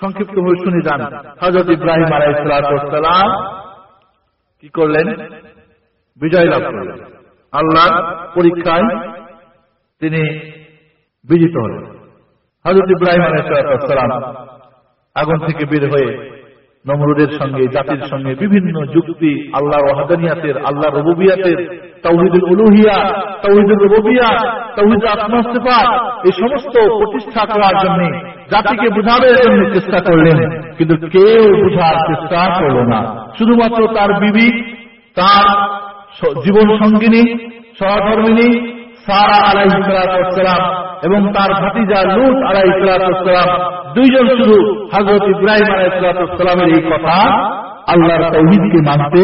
Speaker 1: সংক্ষিপ্ত হয়ে শুনে যান। হজরত ইব্রাহিম আলাইসালাম কি করলেন? বিজয় লাভ করলেন। আল্লাহ পরীক্ষায় তিনি বিজিত হলেন। হজরত ইব্রাহিম আলাইসালাম আগুন থেকে বের হয়ে নমরুদের সঙ্গে জাতির সঙ্গে বিভিন্ন যুক্তি আল্লাহ ওয়াহাদানিয়াতের আল্লাহ রবুবিয়াতের তৌহিদুল উলুহিয়া তৌহিদুল রবুবিয়া তৌহিদ আত্মস্তেফা এই সমস্ত প্রতিষ্ঠা করার জন্য জাতিকে বুঝানোর জন্য চেষ্টা করলেন কিন্তু কেউ বুঝার চেষ্টা করল না। শুধুমাত্র তার বিবি তার জীবন সঙ্গিনী সহধর্মিনী সারা আলাই সালাম এবং তার ভাতিজা লুট আলাই সালাম দুইজন শুধু হজরত ইব্রাহিম আলাই সালামের এই কথা আল্লাহর তৌহিদকে মানতে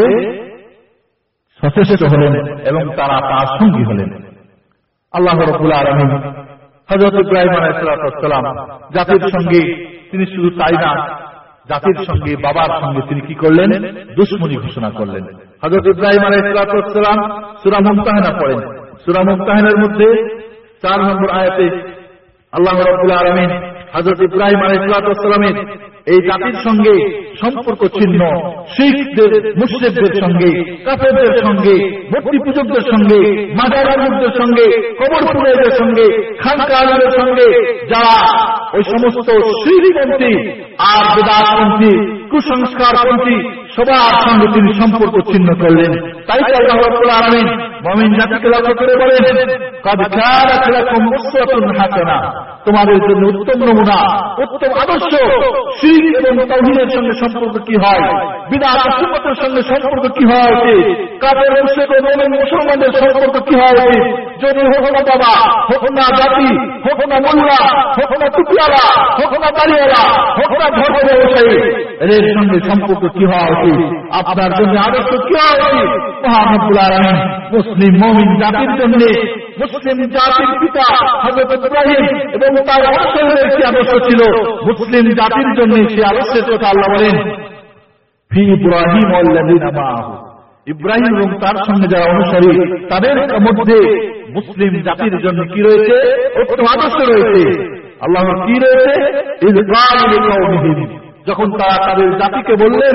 Speaker 1: সচেষ্ট হলেন এবং তারা তার সঙ্গী হলেন। আল্লাহ রবুল আলমিন হজরত ইব্রাহিম আলাইসালাম জাতির সঙ্গে, তিনি শুধু তাই না, জাতির সঙ্গে, বাবার সঙ্গে তিনি কি করলেন? দুশ্মনী ঘোষণা করলেন। হজরত ইব্রাহিম আলাইসালাম সুরা মুমতাহানা পড়েন। সুরা মুমতাহানের মধ্যে চার নম্বর আয়াতে আল্লাহ রবুল আলমিন হজরত ইব্রাহিম আলাইসালামের এই জাতির সঙ্গে সম্পর্ক ছিন্ন শিখদের মুশ্রিকদের সঙ্গে, কাফেরদের সঙ্গে মূর্তি পূজকদের সঙ্গে মাদারামুদের সঙ্গে, কবর পুরেদের সঙ্গে খানকালের সঙ্গে, যারা ওই সমস্ত শিরপন্থী আর বেদাতপন্থী কুসংস্কারপন্থী, সবার সঙ্গে তিনি সম্পর্ক ছিন্ন করলেন। তাই তো আল্লাহ রাব্বুল জাতিকে লক্ষ্য করে বলেন, কাদ কানাত লাকুম উসওয়াতুন হাসানা। তোমাদের জন্য উত্তম নমুনা, উত্তম আদর্শ শিখ এবং তাওহীদের সঙ্গে সম্পর্ক কি হয়? সুন্নতের সঙ্গে সম্পর্ক কি ও মুমিন মুসলমানদের সম্পর্ক কি উচিত যদি হোক না বাবা, হোক না জাতি, হোক না মোল্লা, হোক না হোক না দাড়িওয়ালা, হোক না ব্যবসায়ী, এদের সঙ্গে সম্পর্ক কি হওয়া উচিত আপনার জন্য আদর্শ কি হওয়া উচিত মুসলিম মমিন জাতির জন্য মুসলিম জাতির পিতা হজরত ইব্রাহিম এবং তার অনুসারীদের কি আদর্শ ছিল মুসলিম জাতির জন্য আলস্যের কথা আল্লাহ বলেন ইব্রাহিম ইব্রাহিম এবং তার সঙ্গে যারা অনুসারী, তাদের মধ্যে মুসলিম জাতির জন্য কি রয়েছে? আদর্শ রয়েছে। আল্লাহ কি রয়েছে? যখন তারা তাদের জাতিকে বললেন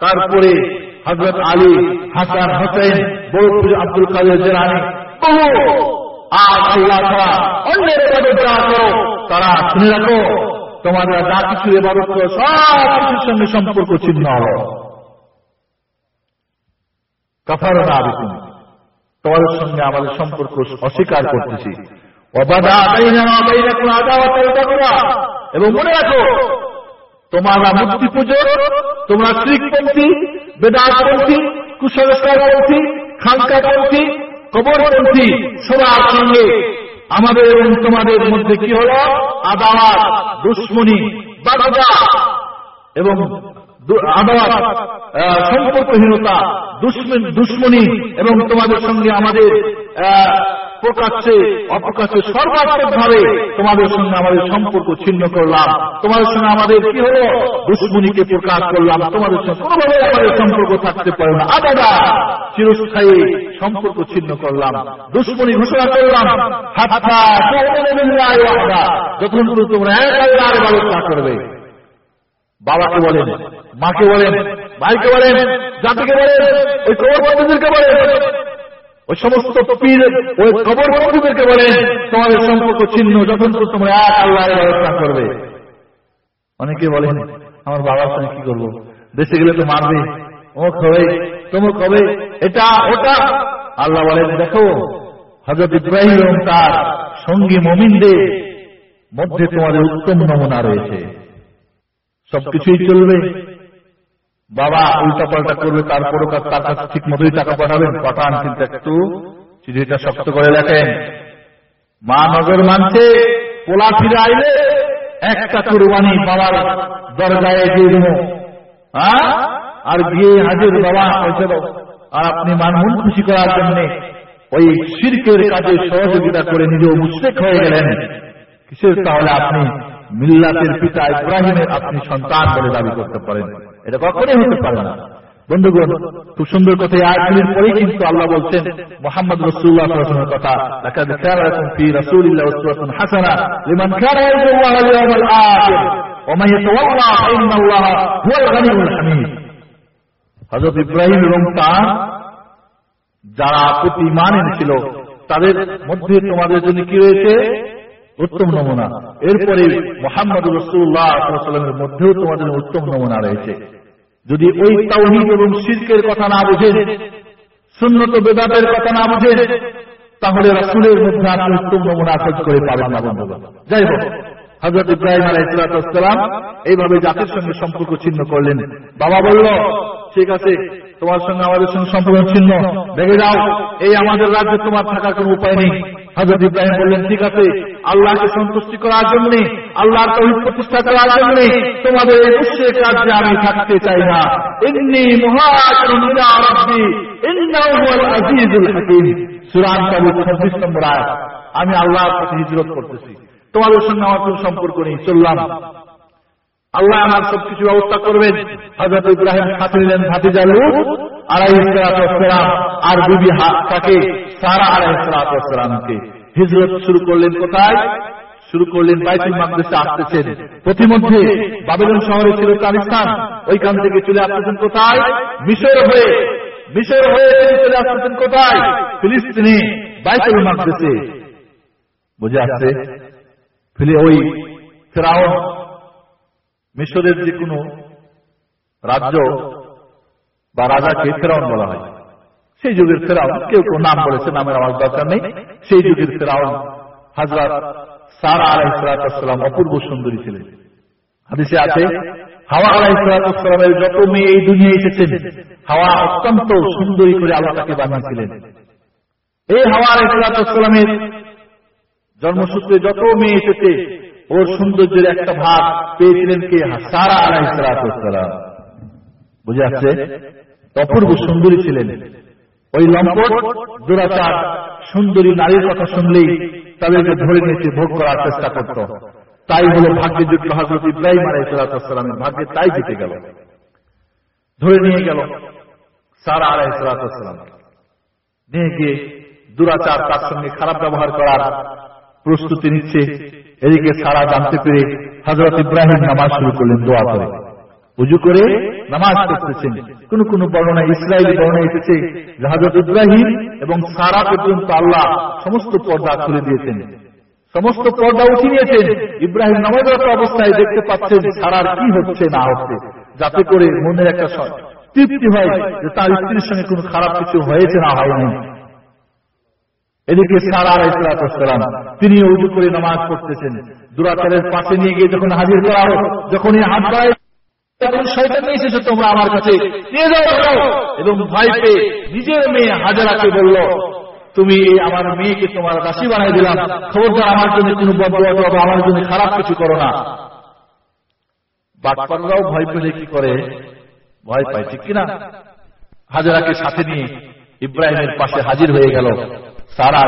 Speaker 1: তারপরে হজরত আলী হাসান হোসেন বড় আব্দুল কাদের জেলানি। তারা শুনে রাখো, তোমাদের যা কিছু এবাদত করো সব কিছুর সঙ্গে সম্পর্ক ছিন্ন হল কাফার না আবেদন তোমাদের সঙ্গে আমাদের সম্পর্ক অস্বীকার করতেছি। অবাধা এবং মনে রাখো তোমরা মূর্তি পুজো তোমরা শ্রীপন্থী, বেদারপন্থী কুসংস্কারপন্থী খানকাপন্থী, কবরপন্থী সবার সঙ্গে আমাদের এবং তোমাদের মধ্যে কি হল? আদাওয়াত দুশ্মনী বাধা এবং আদাওয়াত সম্পর্কহীনতা, দুশ্মনী এবং তোমাদের সঙ্গে আমাদের প্রকাশ্যে, অপ্রকাশ্যে সর্বাত্মক ভাবে তোমাদের সঙ্গে আমাদের সম্পর্ক ছিন্ন করলাম। তোমাদের সঙ্গে আমাদের কি হলো? দুশ্মনীকে প্রকাশ করলাম। তোমাদের সঙ্গে কোনোভাবে আমাদের সম্পর্ক থাকতে পারে না। আদাদা চিরস্থায়ী সম্পর্ক ছিন্ন করলাম। দুশ্মনী ঘোষণা করলাম যখন তোমরা এক আল্লাহর ব্যবস্থা করবে বাবাকে বলেন, মাকে বলেন, ভাইকে বলেন, জাতিকে বলেন, ওই কবর বন্ধুদেরকে বলেন, ওই সমস্ত পীর, ওই কবর বন্ধুদেরকে বলেন, তোমাদের সম্পর্ক ছিন্ন যখন তোমরা এক আল্লাহর ব্যবস্থা করবে। অনেকে বলেন, আমার বাবার সঙ্গে কি করব? দেশে গেলে তো মারবে। অমুক হবে তমুক হবে এটা, ওটা। আল্লাহ বলেন, দেখো হজরত ইব্রাহিম তার সঙ্গী মমিনদের মধ্যে তোমাদের উত্তম নমুনা রয়েছে। সবকিছুই চলবে। বাবা উল্টা পাল্টা করবে, তারপরও তার কাছে ঠিক মতোই টাকা পাঠাবেন। পাঠান, কিন্তু একটু চিঠিটা শক্ত করে লেখেন। মা নজর মানছে, পোলা ফিরে আইলে একটা কুরবানি বাবার দরজায় দিয়ে দেবো। হ্যাঁ? আর গিয়ে হাজির বাবা দাও আর আপনি মানমুন খুশি করার জন্য ওই শিরকের কাজে সহযোগিতা করে নিজেও মুশ্রেক হয়ে গেলেন। কিসের তাহলে আপনি মিল্লাতের পিতা ইব্রাহিমের আপনি সন্তান বলে দাবি করতে পারেন। এটা কখনোই হতে পারে না। বন্ধুগণ, খুব সুন্দর কথা কিন্তু আল্লাহ বলছেন, মোহাম্মদ রসুল্লাহ কথা, লাকাদ ইব্রাহিম এবং তার যারা প্রতি ইমান এনেছিল তাদের মধ্যে তোমাদের জন্য কি রয়েছে? উত্তম নমুনা। এরপরে মোহাম্মদ রসুল্লাহ সাল্লামের মধ্যেও তোমাদের উত্তম নমুনা রয়েছে। যদি ওই তাওহিদ এবং শিল্পের কথা না বুঝেন, সুন্নত বেদাতের কথা না বুঝেন, তাহলে রাসুলের মধ্যে আপনি উত্তম নমুনা খোঁজ করে পাবেন না, বন্ধুগণ। যাই হোক হজরত ইব্রাহিম আলাইসালাম এইভাবে জাতির সঙ্গে সম্পর্ক ছিন্ন করলেন। বাবা বলল, ঠিক আছে তোমার সঙ্গে আমাদের সঙ্গে সম্পর্ক ছিন্ন। দেখে যাও, এই আমাদের রাজ্যে তোমার থাকার কোনো উপায় নেই। হজরত ইব্রাহিম বললেন, ঠিক আছে, আল্লাহকে সন্তুষ্টি করার জন্য, আল্লাহর তহিদ প্রতিষ্ঠা করার জন্য তোমাদের এই মুশ্রিক রাজ্যে আমি থাকতে চাই না। এমনি মহাজুল রাব্বি, ইন্নাহু হুয়াল আজিজুল হাকিম। সূরা আনকাবুত 26 নম্বর আয়াত। আমি আল্লাহর প্রতি হিজরত করতেছি। তোমাদের সঙ্গে আমার কোনো সম্পর্ক নেই, চললাম। আল্লাহ আমার সবকিছু ব্যবস্থা করবেন। হজরত ইব্রাহিম সাথে নিলেন ভাতিজা লুট আড়াই ইসলাম আর বিবি তাকে সারা আড়াই ইসলামকে হিজরত শুরু করলেন কোথায়? শুরু করলেন বাইতুল মাকদেশে আসতেছেন। প্রতিমধ্যে বাবেলন শহরে ছিল পাকিস্তান ওইখান থেকে চলে আসতেছেন কোথায়? মিশর হয়ে। মিশর হয়ে চলে আসতেছেন কোথায়? ফিলিস্তিনে, বাইতুল মাকদেশে বুঝে আসছে? ফিরে ওই ফেরাউন মিশরের যে কোনো রাজ্য বা রাজাকে ফেরাউন বলা হয়, সেই যুগের ফেরাউন, কেউ কেউ নাম বলেছে, নামের আমার দরকার নেই। সেই যুগের ফেরাউন হাজরাত সারা আলাইসালাম অপূর্ব সুন্দরী ছিলেন। হাদিসে আছে, হাওয়া আলাইসালামের যত মেয়ে এই দুনিয়া এসেছেন হাওয়া অত্যন্ত সুন্দরী করে আল্লাহ তাকে বানিয়েছিলেন। এই হাওয়া আলাইসালামের জন্মসূত্রে যত মেয়ে এসেছে ওর সৌন্দর্যের একটা ভাগ পেয়েছিলেন কে? সারা আলাইসালাম বুঝে আসছে? অপূর্ব সুন্দরী ছিলেন। ওই লম্পট, দুরাচার, সুন্দরী নারীর কথা শুনলেই তাদেরকে ধরে নিয়েছে ভোগ করার চেষ্টা করত। তাই হলো ভাগ্যে যুক্ত হজরত ইব্রাহিম আলাইসালামের ভাগ্যে তাই জিতে গেল। ধরে নিয়ে গেল সারা আলাইসালাম নিয়ে গিয়ে দুরাচার তার সঙ্গে খারাপ ব্যবহার করার প্রস্তুতি নিচ্ছে। এদিকে সারা জানতে পেরে হজরত ইব্রাহিম নামাজ শুরু করলেন দোয়া করে। উজু করে নামাজ পড়তেছেন। কোন কোন বর্ণনা ইসরায়েলি বর্ণনা এসেছে হজরত ইব্রাহিম এবং সারা পর্যন্ত আল্লাহ সমস্ত পর্দা খুলে দিয়েছেন। সমস্ত পর্দা উঠিয়ে নিয়েছেন ইব্রাহিম নামাজরত অবস্থায় দেখতে পাচ্ছেন সারার কি হচ্ছে না হচ্ছে। যাতে করে মনের একটা তৃপ্তি হয় যে তার স্ত্রীর সঙ্গে কোনো খারাপ কিছু হয়েছে না হয়নি এদিকে সারা তিনি উজু করে নামাজ পড়তেছেন। দুরাচারের পাশে নিয়ে গিয়ে যখন হাজির করা হোক যখন হাত খারাপ কিছু করো না। বাটপাররাও ভয় পেলে কি করে? ভয় পায়, ঠিক কিনা? হাজারাকে সাথে নিয়ে ইব্রাহিমের পাশে হাজির হয়ে গেল। সারা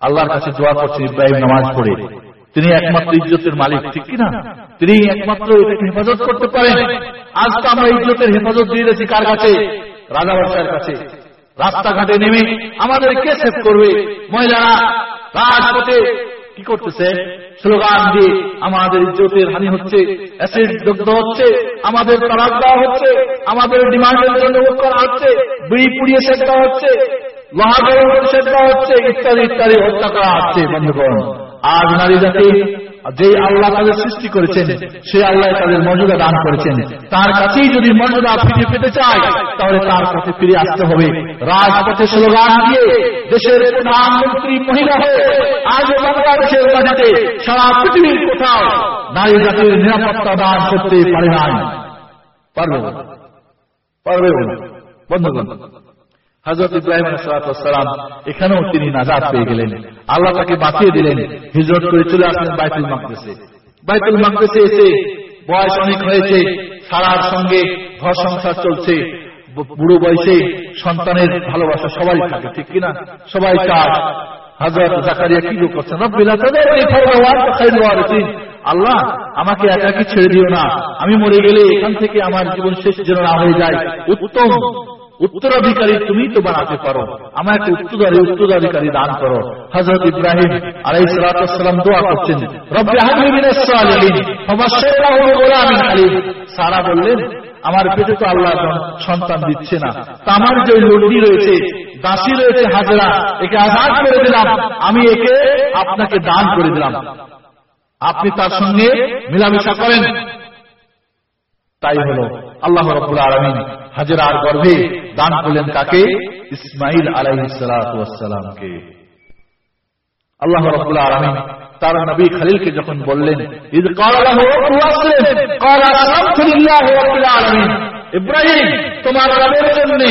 Speaker 1: আল্লাহর কাছে করছেন, ইব্রাহিম, নামাজ পড়ে। তিনি একমাত্র ইজ্জতের মালিক, ঠিক কিনা? তিনি একমাত্র হেফাজত করতে পারেন। আজ তো আমরা ইজ্জতের হেফাজত দিয়ে দিয়েছি কার কাছে? রাজাবাসার কাছে। রাস্তাঘাটে নেমে আমাদের কে সেভ করবে? মহিলারা রাজপথে কি করতেছে? স্লোগান দিয়ে আমাদের ইজ্জতের হানি হচ্ছে, অ্যাসিড হচ্ছে, আমাদের তালাক দেওয়া হচ্ছে, আমাদের ডিমান্ডের জন্য হচ্ছে, বিড়ি পুড়িয়ে দেওয়া হচ্ছে মহাগরম শেষ হচ্ছে, ইত্যাদি ইত্যাদি হত্যা করা হচ্ছে বন্ধুগণ। আজ নারী জাতি যে আল্লাহ তাদের সৃষ্টি করেছেন সে আল্লাহ তাদের মর্যাদা দান করেছেন। তার কাছেই যদি মর্যাদা ফিরে পেতে চায়, তাহলে তার কাছে ফিরে আসতে হবে। রাজপথে স্লোগান দিয়ে দেশের প্রধানমন্ত্রী মহিলা হয়ে আজ বাংলাদেশের বাজাতে সারা পৃথিবীর কোথাও নারী জাতির নিরাপত্তা দান করতে পারে নাই। পারবে পারবে বন্ধুগণ হজরত ইব্রাহিম সালাম এখানেও তিনি নাজাদ পেয়ে গেলেন। আল্লাহ তাকে বাঁচিয়ে দিলেন, হিজরত করে চলে আসলেন বাইতুল মাকদেশে বাইতুল মাকদেশে এসে বয়স অনেক হয়েছে, সারার সঙ্গে ঘর সংসার চলছে, বুড়ো বয়সে সন্তানের ভালোবাসা সবাই থাকে, ঠিক কিনা? সবাই চায় হাজরত জাকারিয়া কি করছেন? রব্বিলা তাদের আল্লাহ, আমাকে একাকি ছেড়ে দিও না? আমি মরে গেলে এখান থেকে আমার জীবন শেষ যেন না হয়ে যায়। উত্তম। উত্তরাধিকারী তুমি তো বানাতে পারো। আমার একটা উত্তরাধী উত্তরাধিকারী দান করো। হজরত ইব্রাহিম আলাই সালাম দোয়া করছেন সারা বললেন, আমার পেটে তো আল্লাহ সন্তান দিচ্ছে না। তা আমার যে লন্ডি রয়েছে, দাসী রয়েছে হাজরা, একে আজাদ করে দিলাম। আমি একে আপনাকে দান করে দিলাম। আপনি তার সঙ্গে মিলামিশা করেন। তাই হলো। আল্লাহ রব্বুল আলমিন হাজরার গর্ভে দান করলেন কাকে? ইসমাইল আলাইসালামকে আল্লাহ রব্বুল আলমিন তার নবী খালিলকে যখন বললেন ইব্রাহিম, তোমার রবের জন্য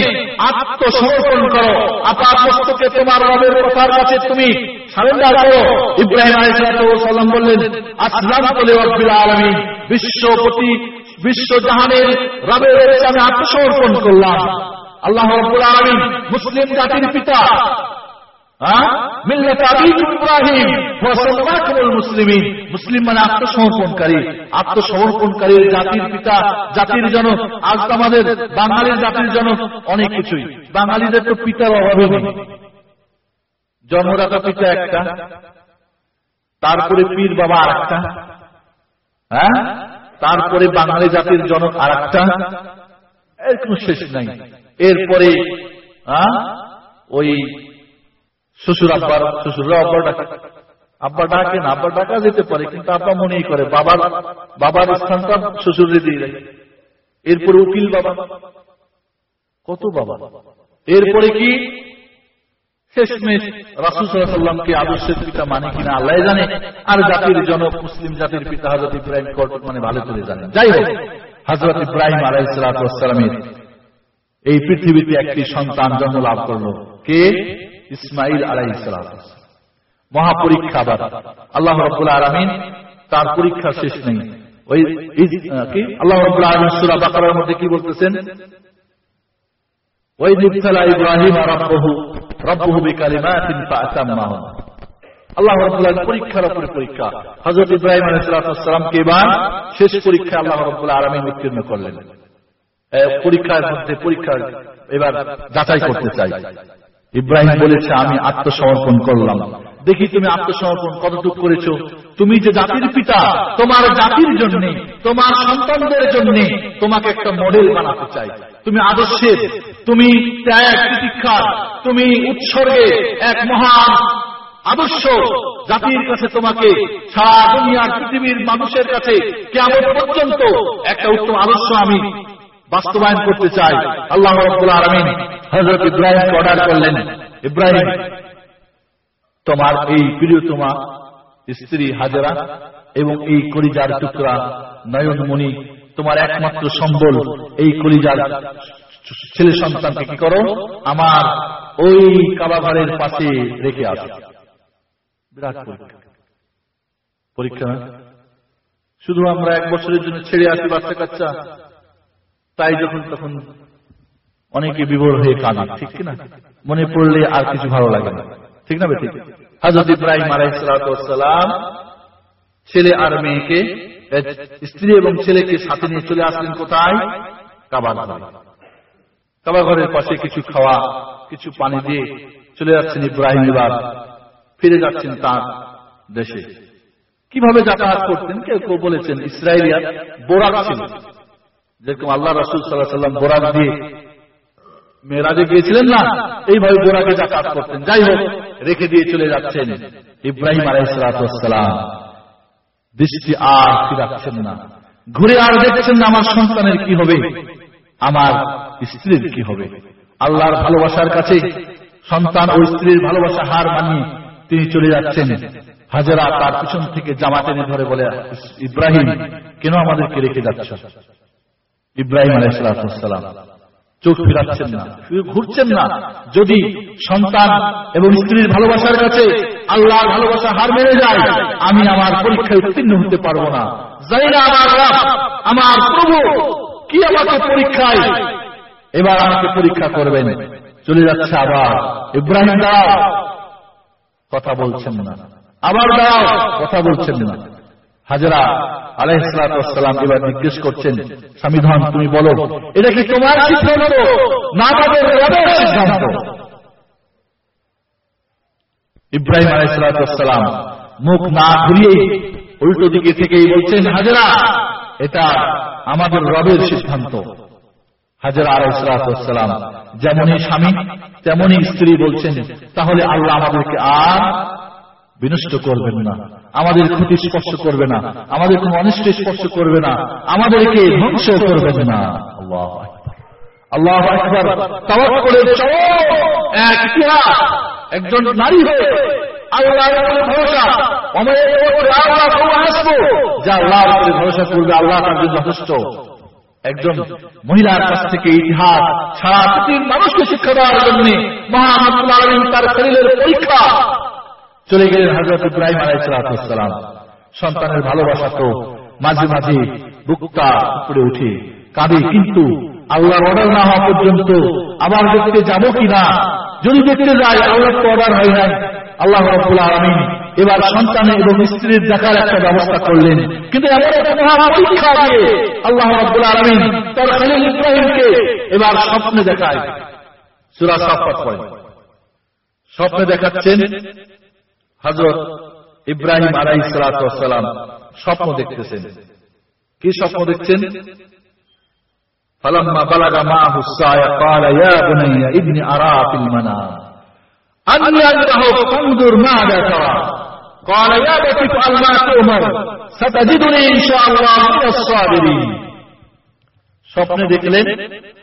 Speaker 1: আত্মসমর্পণ করো। আপাতকে তোমার রবের কথার কাছে তুমি সারেন্ডার করো। ইব্রাহিম আলাইসালাম বললেন, আসলাম বলে রব্বিল আলমী বিশ্বপতি বিশ্ব জাহানের রবের আমি আত্মসমর্পণ করলাম। আল্লাহ রব্বুল আলমী মুসলিম জাতির পিতা আত্মসমর্পণকারীর জাতির পিতা, জাতির জনক আমাদের বাঙালির জাতির জনক অনেক কিছুই। বাঙালিদের তো পিতার অভাবে জন্মদাতা পিতা একটা, তারপরে পীর বাবা আর একটা হ্যাঁ? তারপরে বাঙালি জাতির জনক আর একটা এর শেষ নাই। এরপরে ওই শ্বশুর আব্বার, শ্বশুররা আব্বার ডাকে। আব্বা ডাকে না আব্বা ডাকা যেতে পারে, কিন্তু আব্বা মনেই করে, বাবার বাবার স্থানটা শ্বশুরে দিয়ে দেয়। এরপরে উকিল বাবা। কত বাবা? এরপরে কি? শেষমেশ রাসুসাল্লামকে আদর্শের পিতা মানে কিনা আল্লাহ জানে, আর জাতির জনক মুসলিম জাতির পিতা হজরত ইব্রাহিম মানে ভালো করে জানেন। যাই হোক হজরত ইব্রাহিম আলাইসালামের এই পৃথিবীতে একটি সন্তান জন্ম লাভ করল। কে? ইসমাইল আলাইসালাম মহাপরীক্ষা আবার আল্লাহ রব্বুল আলমিন তার পরীক্ষা শেষ নেই। ওই কি? আল্লাহ রব্বুল আলমিন সুরা বাকার মধ্যে কি বলতেছেন? ওই নিবতলা ইব্রাহিম রব্বহু রব্বহু বিকালিমাতিন আল্লাহ পরীক্ষার উপরে পরীক্ষা। হযরত ইব্রাহিম আলাইহিস সালামকে এবার? শেষ পরীক্ষা আল্লাহ রাব্বুল আলামিন উত্তীর্ণ করলেন। পরীক্ষার মধ্যে পরীক্ষা এবার যাচাই করতে চাই। ইব্রাহিম বলেছে, আমি আত্মসমর্পণ করলাম। দেখি তুমি আত্মসমর্পণ কতটুকু করেছ? তুমি যে জাতির পিতা, তোমার জাতির জন্য, তোমার সন্তানদের জন্য তোমাকে একটা মডেল বানাতে চাই। তুমি আদর্শের তুমি ত্যাগ প্রতীক্ষার তুমি উৎসর্গে এক মহান আদর্শ। জাতির কাছে তোমাকে সারা দুনিয়ার পৃথিবীর মানুষের কাছে কেমন পর্যন্ত একটা উত্তম আদর্শ আমি বাস্তবায়ন করতে চাই। আল্লাহ রব্বুল আলমিন হজরত ইব্রাহিমকে অর্ডার করলেন, ইব্রাহিম, তোমার এই প্রিয়তমা স্ত্রী হাজারা এবং এই কলিজার টুকরা নয়নমণি তোমার একমাত্র সম্বল, এই কলিজার ছেলে সন্তানকে কি করো? আমার ওই কাবাঘরের পাশে রেখে আস। বিরাট পরীক্ষা। পরীক্ষা শুধু আমরা এক বছরের জন্য ছেড়ে আসি বাচ্চা কাচ্চা তাই যখন তখন অনেকে বিভোর হয়ে কাঁদে ঠিক কিনা? মনে পড়লে আর কিছু ভালো লাগে না, ঠিক না ঠিক হাজরত ইব্রাহিম আলাইসালাম ছেলে আর মেয়েকে স্ত্রী এবং ছেলেকে সাথে নিয়ে চলে আসলেন কোথায়? কাবা ঘরে। কাবা ঘরের পাশে কিছু খাওয়া, কিছু পানি দিয়ে চলে যাচ্ছেন ইব্রাহিম, এবার ফিরে যাচ্ছেন তার দেশে। কীভাবে যাতায়াত করতেন? কেউ কেউ বলেছেন ইসরায়েলিয়া বোরাক ছিল। যেরকম আল্লাহ রসুল সাল্লাহ সাল্লাম বোরাক দিয়ে মেয়েরাজে গিয়েছিলেন না? এইভাবে বোরাকে যাতায়াত করতেন। যাই হোক রেখে দিয়ে চলে যাচ্ছেন ইব্রাহিম আলাইসালাম দৃষ্টি আর ফিরাচ্ছেন না। ঘুরে আর দেখছেন না আমার সন্তানের কি হবে? আমার স্ত্রীর কি হবে? আল্লাহর ভালোবাসার কাছে সন্তান ও স্ত্রীর ভালোবাসা হার মানিয়ে তিনি চলে যাচ্ছেন। হাজারা তার পিছন থেকে জামা টেনে ধরে বলে ইব্রাহিম কেন আমাদেরকে রেখে যাচ্ছ? ইব্রাহিম আলাইসালাম চোখ ফিরাচ্ছেন না। ঘুরছেন না। যদি সন্তান এবং স্ত্রীর ভালোবাসার কাছে আল্লাহর ভালোবাসা হার মেরে যায়, আমি আমার পরীক্ষায় উত্তীর্ণ হতে পারব না। জানি না আমার আমার প্রভু কি আমাকে পরীক্ষায়। এবার আমাকে পরীক্ষা করবেন। চলে যাচ্ছে আবার। ইব্রাহিম দাও কথা বলছেন না। আবার দাও কথা বলছেন না। হাজরা আলাইসালাম এবার জিজ্ঞেস করছেন, স্বামীধন, তুমি বলো, এটা কি তোমার ইব্রাহিম আলাইসালাম মুখ না ঘুরিয়েই উল্টো দিকে থেকেই বলছেন, হাজরা, এটা আমাদের রবের সিদ্ধান্ত। হাজরা আলাইসালাম যেমনই স্বামী, তেমনই স্ত্রী বলছেন, তাহলে আল্লাহ আমাদেরকে আর বিনষ্ট করবেন না। আমাদের ক্ষতি স্পর্শ করবে না। আমাদের কোন অনিষ্ট স্পর্শ করবে না। আমাদেরকে ধ্বংস করবেন না। আল্লাহ ইতিহাস। একজন নারী হয়ে ভরসা। করবে, আল্লাহ তার জন্য যথেষ্ট। একজন মহিলার কাছ থেকে ইতিহাস মানুষকে শিক্ষা দেওয়ার জন্য তার শরীরের পরীক্ষা চলে গেলেন হজরত ইব্রাহিম আলাইসালাম সন্তানের ভালোবাসা তো মাঝে মাঝে বুকটা উপরে উঠে কাঁদে। কিন্তু আল্লাহর অর্ডার না হওয়া পর্যন্ত আবার দেখতে যাব কিনা? যদি দেখতে যাই আল্লাহ তো অর্ডার হয় নাই। আল্লাহ রব্বুল আলমিন এবার সন্তানের এবং স্ত্রীর দেখার একটা ব্যবস্থা করলেন। কিন্তু এমন পরীক্ষা আল্লাহ রব্বুল আলমিন তার খালিল ইব্রাহিমকে এবার স্বপ্নে দেখায়। সুরা সাফাত স্বপ্নে দেখাচ্ছেন হজরত ইব্রাহিম আলাই সালাম স্বপ্ন দেখতেছেন কি স্বপ্ন দেখছেন فلما بلغ معه السعي قال يا بني إني أرى في المنام أني أذبحك فانظر ماذا ترى قال يا بني افعل ما تؤمر ستجدني إن شاء الله من الصابرين স্বপ্নে দেখলেন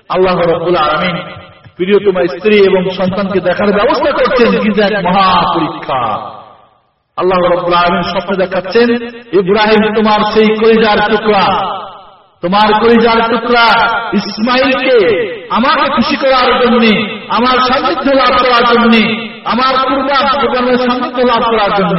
Speaker 1: আল্লাহ রব্বুল আলমিন প্রিয়তমা স্ত্রী এবং সন্তানকে দেখার ব্যবস্থা করছেন কিন্তু এক মহা পরীক্ষা আল্লাহ আলমিন স্বপ্নে দেখাচ্ছেন, ইব্রাহিম, তোমার সেই কলিজার টুকরা, তোমার কলিজার টুকরা ইসমাইলকে আমাকে খুশি করার জন্য, আমার সান্নিধ্য লাভ করার জন্য, আমার কুরবান সান্নিধ্য লাভ করার জন্য,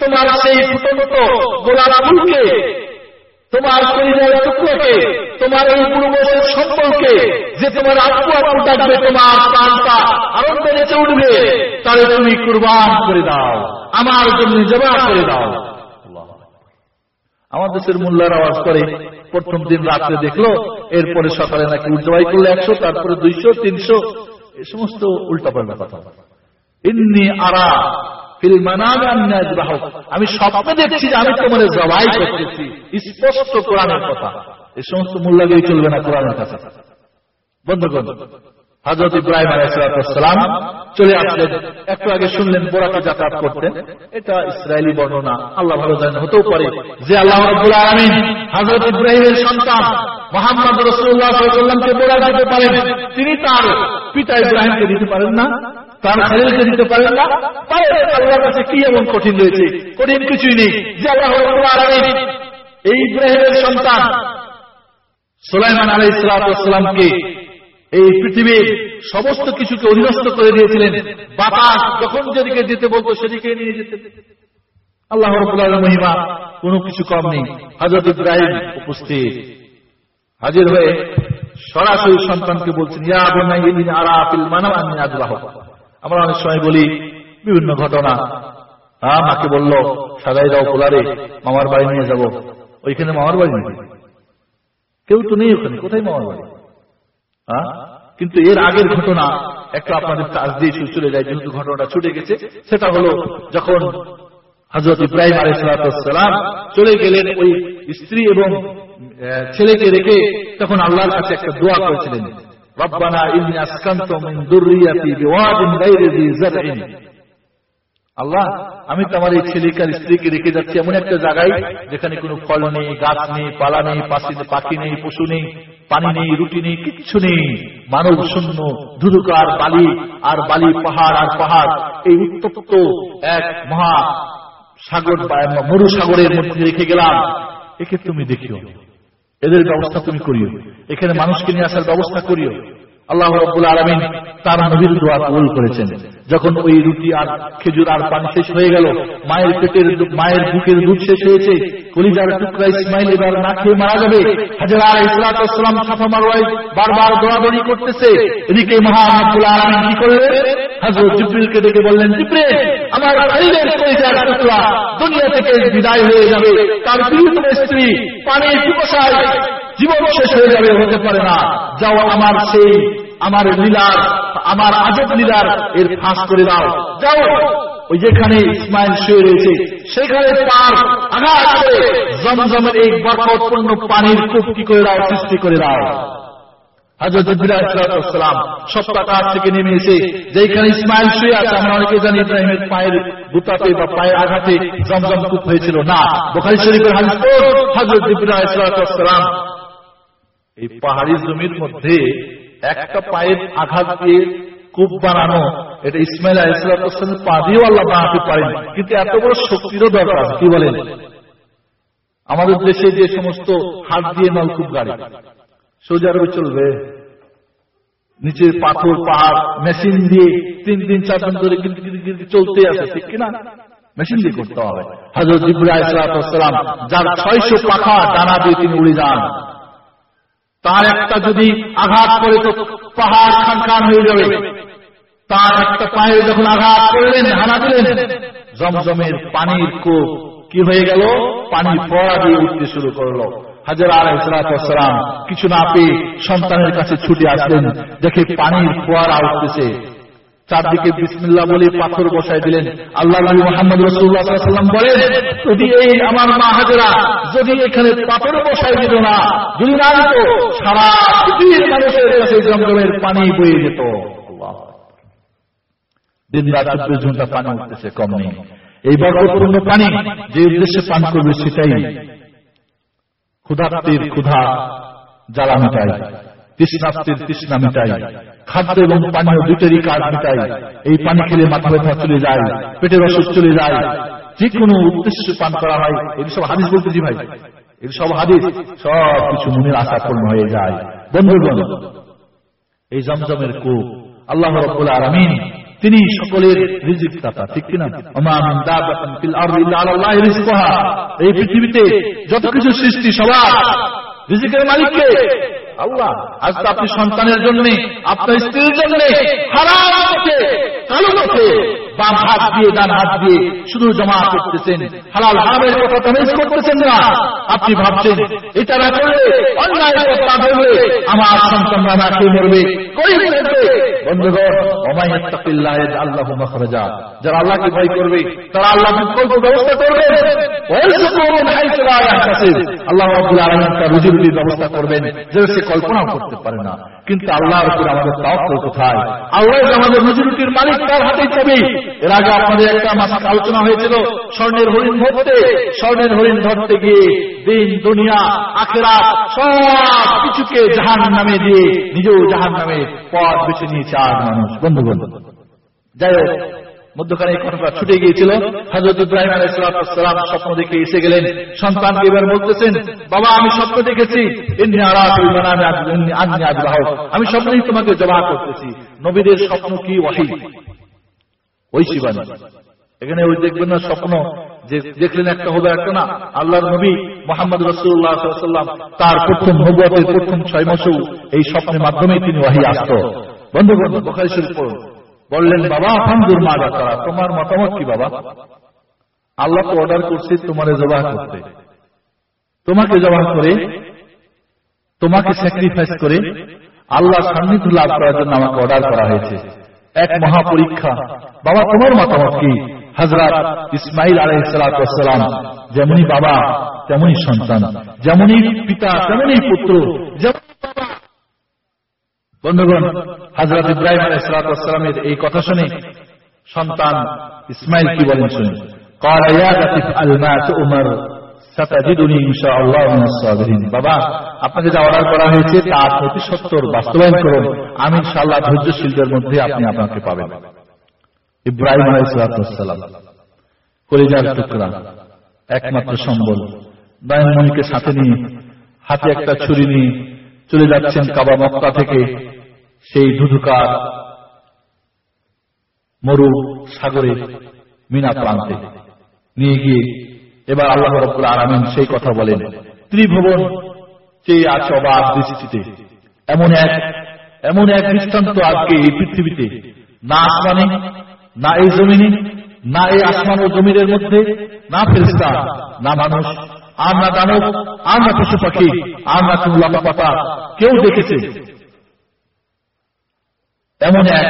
Speaker 1: তোমার সেই ফুটন্ত গোলাপ ফুলকে তোমার পরিবার টুকরোকে, তোমার এই পূর্বশের সম্পর্কে যে তোমার আত্ম আত্ম ডাকবে তোমার প্রাণটা আনন্দে নেচে উঠবে তাহলে তুমি কুরবান করে দাও, আমার জন্য জবাব করে দাও। আমার দেশের মোল্লার আওয়াজ করে, প্রথম দিন রাত্রে দেখল, এরপরে সকালে নাকি উজ্জবাই করল একশো, তারপরে দুইশো, তিনশো, এ সমস্ত উল্টাপাল্টা কথা। ইন্নি আরা আমি স্বপ্নে দেখছি যে আমি তোমার জবাই করতেছি। স্পষ্ট কোরআনের কথা। এই সমস্ত মূল্যাগিরি চলবে না কোরআনের কাছে বন্ধ করুন হজরত ইব্রাহিম আলাইসালাম চলে আসলেন। একটু আগে শুনলেন বোরাকে যাতায়াত করতেন। এটা ইসরায়েলি বর্ণনা। আল্লাহ ভালো জানেন, হতেও পারে যে আল্লাহ রব্বুল আলমিন হজরত ইব্রাহিমের সন্তান মোহাম্মদ রসুল্লাহামকে বোরা দিতে পারেন। তিনি তার পিতা ইব্রাহিমকে দিতে পারেন না, তার খালিলকে দিতে পারেন না। আল্লাহর কাছে কি এমন কঠিন রয়েছে? কঠিন কিছুই নেই। যে আল্লাহ রব্বুল আলমিন এই ইব্রাহিমের সন্তান সোলাইমান আলাই ইসলাতামকে এই পৃথিবীর সমস্ত কিছুকে অধীনস্থ করে দিয়েছিলেন। বাতাস যখন যেদিকে যেতে বলতো, সেদিকে নিয়ে যেতে। আল্লাহ রবুল্লাহ মহিমা, কোনো কিছু কম নেই। হাজরত ইব্রাহিম উপস্থিত। হাজির হয়ে সরাসরি সন্তানকে বলছেন আমরা অনেক সময় বলি, বিভিন্ন ঘটনা। হ্যাঁ মাকে বলল সাদাই দাও পোলারে মামার বাড়ি নিয়ে যাব। ওইখানে মামার বাড়ি নেই? কেউ তো নেই ওখানে, কোথায় মামার বাড়ি? কিন্তু এর আগের ঘটনা, একটা আপনাদের কাজ দিয়ে চলে যায়, যেহেতু ঘটনাটা ছুটে গেছে, সেটা হলো যখন হজরত ইব্রাহিম আলাইসালাম চলে গেলেন ওই স্ত্রী এবং ছেলেকে রেখে তখন আল্লাহর কাছে একটা দোয়া করেছিলেন। আল্লাহ, আমি তোমার এই ছেলেকে স্ত্রীকে রেখে যাচ্ছি এমন একটা জায়গায় যেখানে কোনো ফল নেই, গাছ নেই, পালা নেই পাখি নেই, পশু নেই। পানি নেই, রুটি নেই, কিচ্ছু নেই। মানব শূন্য, ধুধুকার বালি আর বালি, পাহাড় আর পাহাড়। এই উত্তপ্ত এক মহা সাগর বা মরু সাগরের মধ্যে রেখে গেলাম। একে তুমি দেখিও। এদের ব্যবস্থা তুমি করিও। এখানে মানুষকে নিয়ে আসার ব্যবস্থা করিও। আল্লাহ রব্বুল আলমিন তার নবীর দোয়া কবুল করেছেন। যখন ওই রুটি আর খেজুর আর পানি শেষ হয়ে গেল, মায়ের পেটের মায়ের বুকের দুধ শেষ হয়েছে, কলিজার টুকরা ইসমাইল এবার না খেয়ে মারা যাবে। হাজারা ইসলাতাম সাফা মারওয়াই বারবার দৌড়াদৌড়ি করতেছে। এদিকে মহান আব্দুল আলমিন কি করলেন? হাজরত জিব্রিলকে ডেকে বললেন, জিব্রিল, আমার খালিদের কলিজার টুকরা দুনিয়া থেকে বিদায় হয়ে যাবে। তার প্রিয়তম স্ত্রী পানির পিপাসায় জীবন শেষ হয়ে যাবে, হতে পারে না। যাও আমার সেই, আমার লীলার, আমার আজব লীলার এর ফাঁস করে দাও। যাও, ওই যেখানে ইসমাইল শুয়ে রয়েছে, সেখানে তার আঘাত জমজমের এই বরকতপূর্ণ পানির কূপ কি করে দাও, সৃষ্টি করে দাও। হাজরত পায়ের আঘাতে জমজম কূপ হয়েছিল। না, বোখারি শরীফের হাদিস তো হযরত ইব্রাহিম এই পাহাড়ি জমির মধ্যে একটা পায়ের আঘাত দিয়ে কূপ বানানো, এটা ইসমাইল আলাইসালামের পা দিয়েও আল্লাহ বানাতে পারেন। কিন্তু এত বড় শক্তিরও দরকার কি বলেন? আমাদের দেশে যে সমস্ত হাত দিয়ে নলকূপ গাড়ি, সৌদি আরবে চলবে, নিচে পাথর, পাহাড়, মেশিন দিয়ে তিন দিন, চার দিন ধরে চলতে আছে, ঠিক কিনা? মেশিন দিয়ে করতে হবে। হজরত ইব্রাহিম যার ছয়শো পাখা ডানা দিয়ে তিনি উড়ে যান। তার একটা যদি আঘাত করে তো পাহাড় খান খান হয়ে যাবে। তার একটা পায়ে যখন আঘাত করলেন হানা দিলেন, জমজমের পানির কূপ কি হয়ে গেল? পানি পড়া দিয়ে উঠতে শুরু করল। হাজার আলাইসালাম কিছু না পেয়ে সন্তানের কাছে ছুটে আসলেন। দেখে পানির ফোয়ারা উঠতেছে। চারদিকে বিসমিল্লাহ বলে পাথর বসায় দিলেন। আল্লাহ মোহাম্মদ রসুল্লাহাম বলেন, যদি এই আমার মা হাজরা যদি এখানে পাথর বসায় দিত না, যদি না সারা পৃথিবীর মানুষের কাছে জমজমের পানি বয়ে যেত। দিন রাত চব্বিশ ঘণ্টা পানি উঠতেছে, কম নেই। এই বরকতপূর্ণ পানি যে উদ্দেশ্যে পান করবে সেটাই। ক্ষুধার্তের ক্ষুধা জ্বালা মিটাই তৃষ্ণা মিটাই। খাদ্য এবং পানীয় দুটেরই কাজ মিটাই। এই পানি খেলে মাথা ব্যথা চলে যায়, পেটের অসুখ চলে যায়। যে কোনো উদ্দেশ্যে পান করা হয় সব হাদিস ভাই। সব হাদিস, সব কিছু মনের আশা পূর্ণ হয়ে যায়। বন্ধুগণ, এই জমজমের কূপ, আল্লাহ রব্বুল আলমিন, তিনি সকলের রিজিক দাতা, ঠিক কিনা এই পৃথিবীতে যত কিছু সৃষ্টি, সবার রিজিকের মালিক কে আল্লাহ আজ তো আপনি সন্তানের জন্য আপনার স্ত্রীর জন্য হারাম পথে কালো পথে বাম হাত দিয়ে ডান হাত দিয়ে শুধু জমা করতেছেন। হালাল হারামের কথা তমেজ করতেছেন না। আপনি ভাবছেন এটা না করলে অন্যায় কথা বলবে আমার সন্তানরা না খেয়ে মরবে বন্ধুগণ ইত্তাকিল্লাহ আল্লাহু মাখরাজা। যারা আল্লাহকে ভয় করবে তারা আল্লাহ বিকল্প ব্যবস্থা করবেন। আল্লাহ রাব্বুল আলামিন তার রুজি রুটির ব্যবস্থা করবেন যেটা সে কল্পনাও করতে পারে না। কিন্তু আমাদের কোথায়? আল্লাহ আমাদের রুজি রুটির মালিক, তার হাতেই চাবি এর আগে একটা আলোচনা হয়েছিল, স্বর্ণের হরিণ ধরতে, স্বর্ণের হরিণ ধরতে গিয়ে দিন, দুনিয়া আখেরা সব কিছুকে জাহান নামে দিয়ে নিজেও জাহান নামে পথ বেছে নিয়েছে আজ মানুষ। বন্ধু বন্ধু যাই হোক মধ্যখানে এই ঘটনা ছুটে গিয়েছিল। হজরত ইব্রাহিম আলাইসালাম স্বপ্ন দেখে এসে গেলেন। সন্তানকে এবার বলতেছেন, বাবা, আমি স্বপ্ন দেখেছি। আমি স্বপ্নেই তোমাকে জবাব করতেছি। নবীদের স্বপ্ন কি ওয়াহি? ওই শিবানী। এখানে ওই দেখবেন না স্বপ্ন। যে দেখলেন একটা হবে একটা না, আল্লাহর নবী মোহাম্মদ রসুল্লাহ সাল্লাম তার প্রথম নবুয়তের প্রথম ছয় মাসেও এই স্বপ্নের মাধ্যমেই তিনি ওয়াহি আসত। বন্ধু বন্ধু বোখারি শরীফ পড়ুন। বললেন বাবা ফান্দুর মা করা? তোমার মতামত কি বাবা? আল্লাহ তো অর্ডার করছে তোমার জবাহ করতে। তোমাকে জবাহ করে তোমাকে স্যাক্রিফাইস করে আল্লাহ সান্নিধ্য লাভ করার জন্য আমাকে অর্ডার করা হয়েছে। এক মহাপরীক্ষা। বাবা তোমার মতামত কি? হজরত ইসমাইল আলাইসালাম যেমনই বাবা তেমনই সন্তান। যেমনই পিতা তেমনই পুত্র যেমন বাবা বন্ধুগণ হাজরত ইব্রাহিম আলাইসালামের এই কথা শুনে সন্তান ইসমাইল কি বলেন শুনে বাবা, আপনাকে যা অর্ডার করা হয়েছে তার প্রতি সত্তর, বাস্তবায়ন করুন। আমি ইনশাল্লাহ ধৈর্যশীলদের মধ্যে আপনি আপনাকে পাবেন। ইব্রাহিম আলাইসালাম কলিজার টুকরা, একমাত্র সম্বল। দায়মণিকে সাথে নিয়ে, হাতে একটা ছুরি নিয়ে চলে যাচ্ছেন কাবা মক্কা থেকে সেই ধুধুকার মরু সাগরে মিনা প্রান্তে। নিয়ে গিয়ে এবার আল্লাহ রব্বুল আরামিন সেই কথা বলেন, ত্রিভুবন চেয়ে আছে অবাক দৃষ্টিতে। এমন এক এমন এক দৃষ্টান্ত আজকে এই পৃথিবীতে। না আসমানে, না এই জমিনে, না এই আসমান ও জমিনের মধ্যে, না ফেরিস্তা না মানুষ। আর না দানব আর না পশু পাখি আর না কোন লাপা পাতা কেউ দেখেছে? এমন এক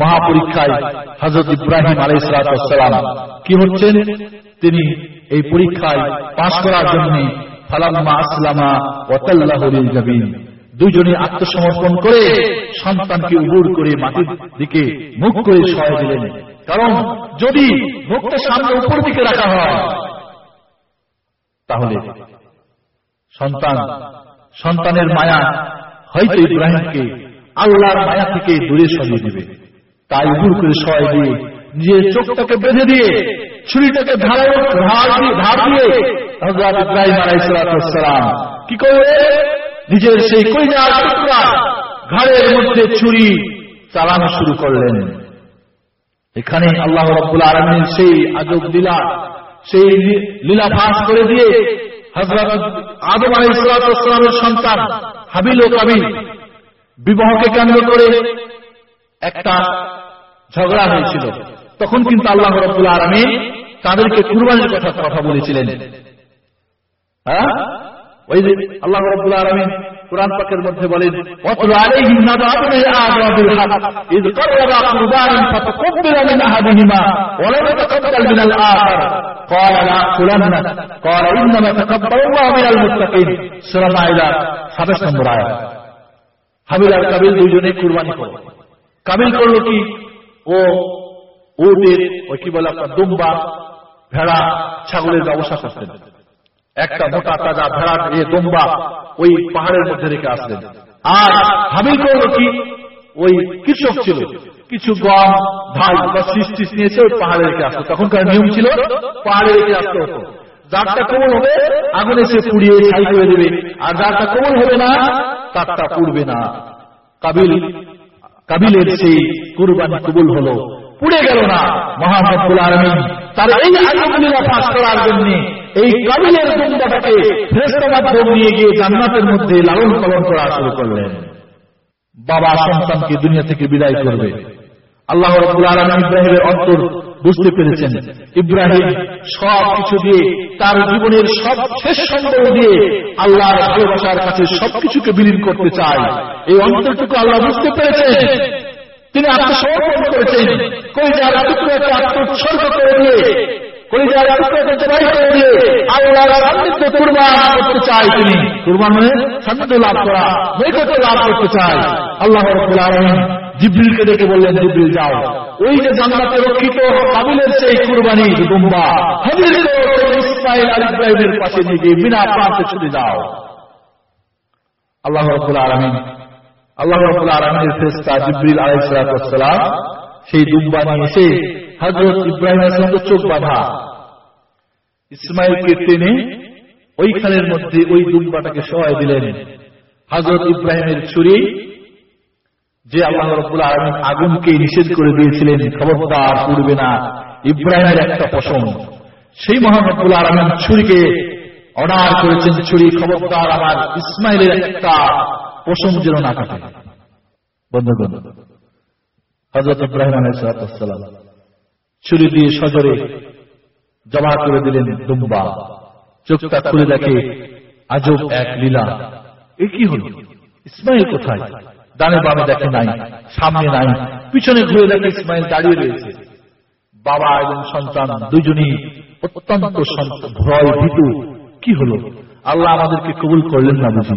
Speaker 1: মহাপরীক্ষায় হজরত ইব্রাহিম আলাইসালাম কি হচ্ছেন? তিনি এই পরীক্ষায় পাশ করার জন্য ফালাম্মা আসলামা ওয়াতাল্লাহুল জাবিন। দুজনে আত্মসমর্পণ করে সন্তানকে উবুর করে মাটির দিকে মুখ করে সহায় দিলেন। কারণ যদি মুখটা সামনে উপর দিকে রাখা হয় তাহলে সন্তান সন্তানের মায়া হয়তো ইব্রাহিমকে আল্লাহর মায়া থেকে দূরে সরিয়ে দিবে। তাই উবুর করে সয় দিয়ে নিজের চোখটাকে বেঁধে দিয়ে ছুরিটাকে ধারায় ধার দিয়ে হজরত ইব্রাহিম আলাইসালাম কি করবে নিজের সেই কইনার টুকরা ঘাড়ের মধ্যে ছুরি চালানো শুরু করলেন। এখানে আল্লাহ রব্বুল আলমীর সেই আজব লীলা সেই লীলা ফাঁস করে দিয়ে হজরত আদম আলী ইসলামের সন্তান হাবিল ও কাবিল বিবাহকে কেন্দ্র করে একটা ঝগড়া হয়েছিল। তখন কিন্তু আল্লাহ রব্বুল আলমী তাদেরকে কুরবানির কথা কথা বলেছিলেন। হ্যাঁ? ওই আল্লাহ রব্বুল আলমিন কোরআন পাকের মধ্যে বলেন অতল আলাইহি নাযাতুল আদাবিল হক ইয qarraba qurbanan fataqabbala min ahadihima wa lam yataqabbal min al-akhar qala la aqulanna qala innama taqabbalu Allahu min al-muttaqin সূরা মাইদা 27 নম্বর আয়াত হাবিল আর কাবিল দুইজনে কুরবানি করল কাবিল করল কি ও উটের ওই কি বলে আপনার দুম্বা ভেড়া ছাগলের ব্যবসা করতেন একটা মোটা তাজা ভেড়ার এ দম্বা ওই পাহাড়ের মধ্যে রেখে আসলেন। আর হাবিল করল কি? ওই কৃষক ছিল। কিছু গম, ধান বা সৃষ্টি নিয়েছে ওই পাহাড়ে রেখে আসতো তখনকার নিয়ম ছিল, পাহাড়ে রেখে আসতে হতো। যারটা কোমল হবে, আগুনে সে পুড়িয়ে ছাই করে দেবে। আর যারটা কোমল হবে না, তারটা পুড়বে না। কাবিল, কাবিলের সেই কুরবানি কবুল হলো। পুড়ে গেল না মহামদুল আলমিন। তার এই আলমগুলিরা ফাঁস করার জন্য এই কাবিলের শ্রেষ্ঠ মাধ্যম নিয়ে গিয়ে জান্নাতের মধ্যে লালন পালন করা শুরু করলেন। বাবা সন্তানকে দুনিয়া থেকে বিদায় করবে। আল্লাহ ইব্রাহিমের অন্তর বুঝতে পেরেছেন। ইব্রাহিম সব কিছু দিয়ে তার জীবনের সব শেষ দিয়ে আল্লাহর ভালোবাসার কাছে সবকিছুকে বিলীন করতে চায়। এই অন্তরটুকু আল্লাহ বুঝতে পেরেছেন। তিনি আত্মসমর্পণ করেছেন। কলিজার টুকরাকে আত্মোৎসর্গ করে দিয়ে কলিজার টুকরাকে জবাই করে দিয়ে আল্লাহর সান্নিধ্য কুরবান করতে চায় তিনি। কুরবান মানে সান্নিধ্য লাভ করা নৈকট্য লাভ করতে চায়। আল্লাহ রব্বুল আলামিন জিব্রিলকে ডেকে বললেন জিব্রিল যাও। ওই যে জান্নাতে রক্ষিত কাবিলের সেই কুরবানি দুম্বা হাবিল ইসমাইল আল ইব্রাহিমের পাশে নিয়ে গিয়ে বিনা প্রান্তে ছুটে যাও। আল্লাহ রব্বুল আলামিন আল্লাহ রব্বুল আলমিনের ফেরেশতা জিব্রিল সেই দুম্বা নিয়ে এসে হযরত ইব্রাহিমের সঙ্গে চোখ বাঁধা। ইসমাইলকে টেনে ওইখানের মধ্যে ওই দুম্বাটাকে সহায় দিলেন। হযরত ইব্রাহিমের ছুরি, যে আল্লাহ আগুনকে নিষেধ করে দিয়েছিলেন, খবরদার পুড়বে না। ইব্রাহিমের একটা পশম। সেই মহানবুল আলমিন ছুরিকে অর্ডার করেছেন। ছুরি খবরদার আমার ইসমাইলের একটা পশম যেন না কাটে। বন্ধুগণ হজরত ইব্রাহিম আলাইসালাম ছুরি দিয়ে সজরে জমা করে দিলেন দুম্বা। চোখটা খুলে দেখে আজব এক লীলা। এ কি হল? ইসমাইল কোথায়? ডানে বামে দেখে নাই, সামনে নাই, পিছনে ঘুরে দেখে ইসমাইল দাঁড়িয়ে রয়েছে। বাবা এবং সন্তান দুজনই অত্যন্ত ভয় ভীতু। কি হলো? আল্লাহ আমাদেরকে কবুল করলেন না বুঝি।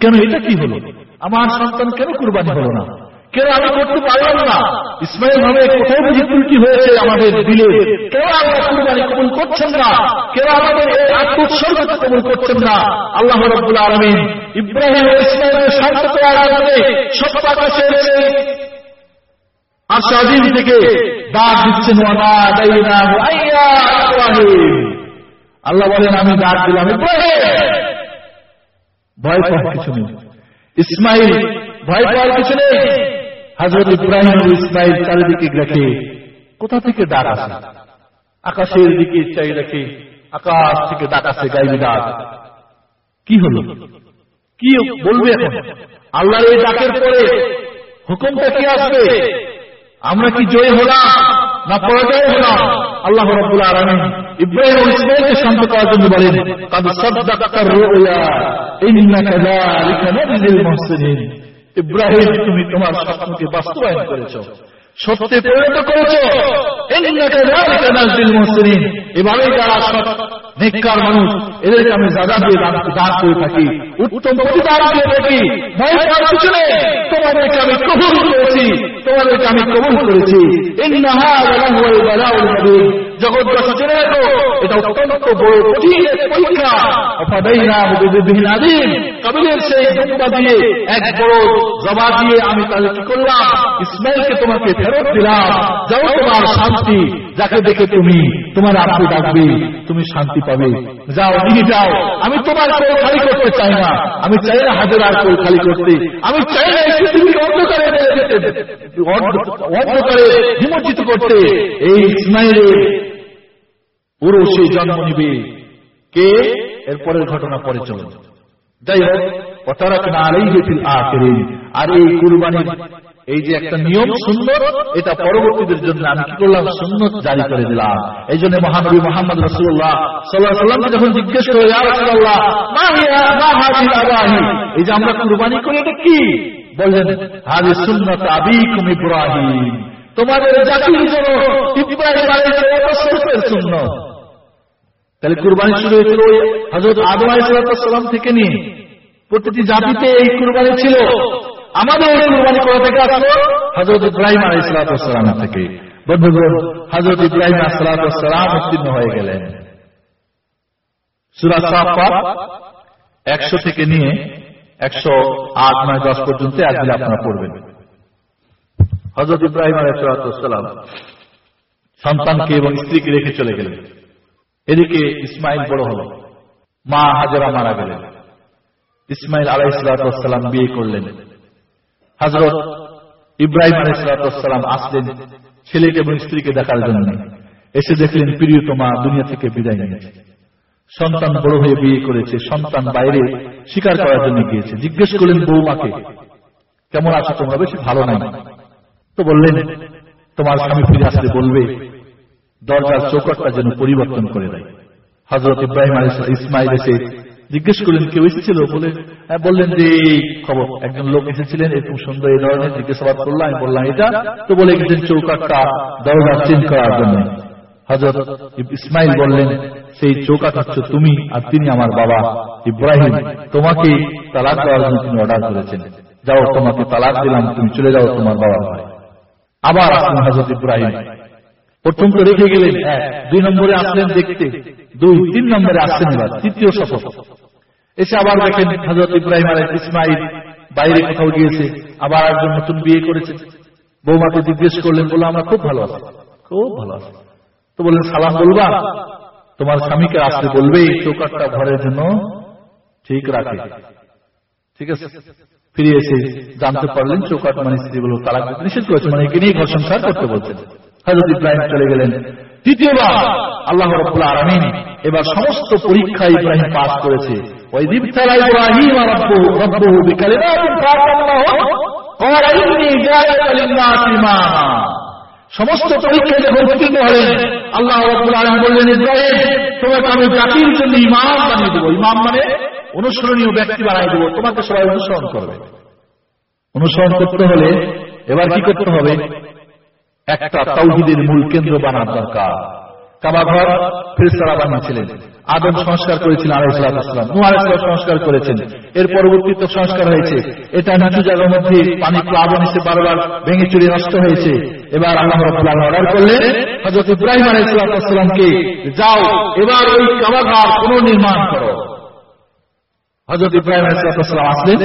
Speaker 1: কেন এটা কি হলো? আমার সন্তান কেন কুরবানি হলো না? কেন আমি করতে পারলাম না? ইসমাইল ভাবে কোথাও বুঝি ত্রুটি হয়েছে আমাদের দিলে। কেন আমরা কুরবানি কবুল করছেন না? কেন আমাদের এই আত্মোৎসর্গ কবুল করছেন না? আল্লাহ রব্বুল আলমিন ইব্রাহিম ইসমাইলের শান্ত করার আগে সত্য আকাশের সেই আশাদিন থেকে ডাক দিচ্ছেন আল্লাহ বলেন আমি ডাক দিলাম ইব্রাহিম! ভয় পাওয়ার কিছু নেই। ইসমাইল ভয় পাওয়ার কিছু নেই। হাজরত ইব্রাহিম ইসমাইল চারিদিকে দেখে কোথা থেকে ডাক আসে? আকাশের দিকে চাই দেখে আকাশ থেকে ডাক আসে গাইবি ডাক কি হলো? কি বলবে এখন? আল্লাহর এই ডাকের পরে হুকুমটা কি আসবে? আমরা কি জয় হলাম না পরাজয় হলাম? আল্লাহ রব্বুল আলামিন ইব্রাহিম ইসমাইলকে শান্ত করার জন্য বলেন, কাদ সাদ্দাকার রুয়া ইন্নাকা যালিকা নাজিল মুহসিনিন ইব্রাহিম, তুমি তোমার স্বপ্নকে বাস্তবায়ন করেছ। সত্যে পরিণত করেছ। এভাবে যারা সৎ নেককার মানুষ, এদেরকে আমি জাদা দিয়ে দান করে থাকি। উত্তম থাকি। তোমাদেরকে আমি কবুল করেছি। তোমাদেরকে আমি কবুল করেছি। ইন্নাহা লাহুল বালাউল মুবিন জগৎবাসী জেনে রাখো এটা অত্যন্ত বড় কঠিন এক পরীক্ষা। অফাদাইনা বিবিহিন আদিম কাবিলের সেই জম্বা দিয়ে এক বড় জবা দিয়ে আমি তাহলে কি করলাম? ইসমাইলকে তোমাকে ফেরত দিলাম। যাও তোমার শান্তি। যাকে দেখে তুমি তোমার আব্বু ডাকবে, তুমি শান্তি পাবে। যাও, নিয়ে যাও। আমি তোমার কোল খালি করতে চাই না। আমি চাই না হাজার কোল খালি করতে। আমি চাই না অন্ধকারে অন্ধকারে করতে। এই ইসমাইলের পুরো সেই জন্ম নিবে। কে? এরপরের ঘটনা পরে চলে যাই হোক আর এই কুরবানির এই যে একটা নিয়ম সুন্দর এটা পরবর্তীদের জন্য আমি কি করলাম? সুন্নত জারি করে দিলাম। এই জন্য মহানবী মোহাম্মদ রসুল্লাহ সাল্লাহ সাল্লামকে যখন জিজ্ঞেস করে এই যে আমরা কুরবানি করি, এটা কি? বললেন হাদি সুন্নাত আবিকুম ইব্রাহিম। তোমাদের জাতির জন্য ইব্রাহিম আলাইহিস সুন্নাত। তাহলে কুরবানি শুরু হয়েছিল ওই হজরত আদম আলাইসালাম থেকে নিয়ে। প্রতিটি জাতিতে এই কুরবানি ছিল। আমাদের কুরবানি করা থেকে আসলো হজরত ইব্রাহিম আলাইসালাম থেকে। বন্ধুগণ হজরত ইব্রাহিম আলাইসালাম উত্তীর্ণ হয়ে গেলেন। একশো থেকে নিয়ে একশো আট, নয়, দশ পর্যন্ত একদিন আপনারা পড়বেন। হজরত ইব্রাহিম আলাইসালাম সন্তানকে এবং স্ত্রীকে রেখে চলে গেলেন। এদিকে ইসমাইল বড় হল। মা হাজরা মারা গেলেন। ইসমাইল আলাইসালাম বিয়ে করলেন। হজরত ইব্রাহিম আলাইসালাম আসলেন ছেলেকে এবং স্ত্রীকে দেখার জন্য। এসে দেখলেন প্রিয়তমা দুনিয়া থেকে বিদায় নিয়েছে। সন্তান বড় হয়ে বিয়ে করেছে, সন্তান বাইরে স্বীকার করার জন্য গিয়েছে। জিজ্ঞেস করলেন বৌমাকে কেমন আছো তোমরা? বেশি ভালো নাই। তো বললেন, তোমার স্বামী ফিরে আসলে বলবে, দরজার চৌকটটা যেন পরিবর্তন করে দেয়। হজরত ইব্রাহিম আলী ইসমাইল এসে জিজ্ঞেস করলেন কেউ এসেছিল? বলে হ্যাঁ, বললেন যে এই খবর একজন লোক এসেছিলেন এরকম সুন্দর এই ধরনের জিজ্ঞাসাবাদ করলাম আমি বললাম এটা? তো বলে গেছেন চৌকাটটা দরজা চেঞ্জ করার জন্য। হজরত ইসমাইল বললেন সেই চৌকাট হচ্ছে তুমি আর তিনি আমার বাবা। ইব্রাহিম তোমাকে তালাক দেওয়ার জন্য তিনি অর্ডার করেছেন। যাও তোমাকে তালাক দিলাম তুমি চলে যাও তোমার বাবা আবার আসলেন হজরত ইব্রাহিম। প্রথম তো রেখে গেলেন। এক দুই নম্বরে আসলেন দেখতে। দুই তিন নম্বরে আসছেন এবার। তৃতীয় শপথ এসে আবার দেখেন হজরত ইব্রাহিম আলাই ইসমাইল বাইরে কোথাও গিয়েছে আবার একজন নতুন বিয়ে করেছে। বৌমাকে জিজ্ঞেস করলেন বলে আমরা খুব ভালো আছি। খুব ভালো আছি। তো বললেন সালাম বলবা। তোমার স্বামীকে আসতে বলবে এই চৌকাটটা ঘরের জন্য ঠিক রাখে। ঠিক আছে। ফিরে এসে জানতে পারলেন চৌকাট মানে স্ত্রী বলব দিতে নিষেধ করেছে। মানে একে নিয়ে ঘর সংসার করতে বলছেন। হজরত ইব্রাহিম চলে গেলেন। তৃতীয়বার আল্লাহ আলমিন এবার সমস্ত পরীক্ষা ইব্রাহিম পাস করেছে। সমস্ত পরীক্ষা যখন বললেন, ইব্রাহিম, তোমাকে আমি জাতির ইমাম দেবো। ইমাম মানে অনুসরণীয় ব্যক্তি দেবো। তোমাকে সবাই অনুসরণ করবে। অনুসরণ করতে হলে এবার কি করতে হবে? একটা তাওহিদের মূল কেন্দ্র বানার দরকার। কাবা ঘর ফেরেশতারা বানিয়েছিলেন। আদম সংস্কার করেছিলেন সংস্কার করেছেন। এর পরবর্তীতে সংস্কার হয়েছে। এটা নিচু জায়গার মধ্যে পানি প্লাবন এসে বারবার ভেঙে চুরি নষ্ট হয়েছে। এবার আল্লাহ অর্ডার করলেন হজরত ইব্রাহিম আলাইসালামকে যাও, এবার ওই কাবা ঘর পুনর্নির্মাণ করো। হজরত ইব্রাহিম আলাইসালাম আসলেন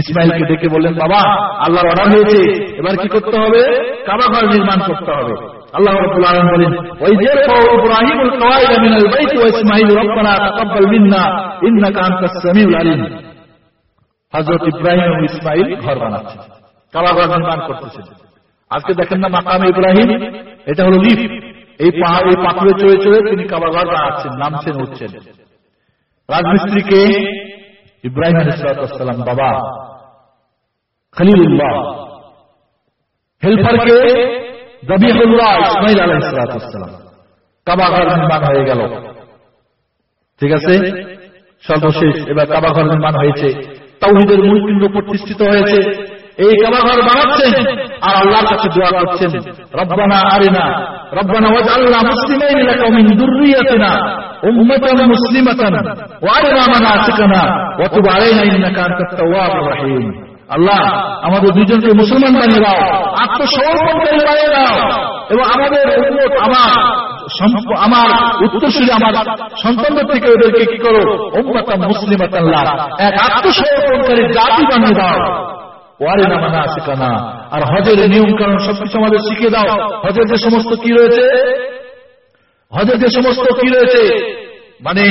Speaker 1: ইসমাইলকে ডেকে বললেন, বাবা, আল্লাহর অর্ডার হয়েছে, এবার কি করতে হবে? কাবা ঘর নির্মাণ করতে হবে। আল্লাহ রাব্বুল বলেন ওই যে ইব্রাহিমুল কওয়াইদ মিনাল বাইত ওয়া ইসমাঈল, রব্বানা তাকাব্বাল মিন্না, ইন্নাকা আনতাস সামিউল আলিম। হযরত ইব্রাহিম ও ইসমাঈল ঘর বানাচ্ছে কাবা ঘর নির্মাণ করতেছেন। আজকে দেখেন না মাকাম ইব্রাহিম, এটা হলো লিফট। এই পাহাড়, এই পাথরে চড়ে চড়ে তিনি কাবা ঘর বানাচ্ছেন, নামছেন, উঠছেন। রাজমিস্ত্রিকে ইব্রাহিম আলাইসালাম বাবা, খলিলুল্লাহ হেল্পারকে দবিহুল্লাহ ইসমাইল কাবাঘর নির্মাণ হয়ে গেল। ঠিক আছে? সর্বশেষ এবার কাবাঘর নির্মাণ হয়েছে, তাওহিদের মূল কেন্দ্র প্রতিষ্ঠিত হয়েছে। এই কাবাঘর বানাচ্ছেন আর আল্লাহর কাছে দোয়া করছেন। রব্বানা আরিনা, রব্বানা ওয়াজআলনা মুসলিমাইন লাকা মিন যুররিয়াতিনা উম্মাতান মুসলিমাতান, ওয়া আরিনা মানাসিকানা, ওয়া তুব আলাইনা ইন্নাকা আনতাত তাওয়াবুর রহিম। আল্লাহ, আমাদের দুজনকে মুসলমান বানিয়ে দাও আত্মসমর্পণকারী বানিয়ে দাও, এবং আমাদের উন্মত আমার আমার উত্তরসূরি, আমার সন্তানদের থেকে ওদেরকে কি করো? উম্মাতা মুসলিমাত আল্লাহ এক আত্মসমর্পণকারী জাতি বানিয়ে দাও। আর হজের নিয়ম কারণ সবকিছু আমাদের শিখিয়ে দাও। হজের যে সমস্ত কি রয়েছে? হজের যে সমস্ত কি রয়েছে? মানে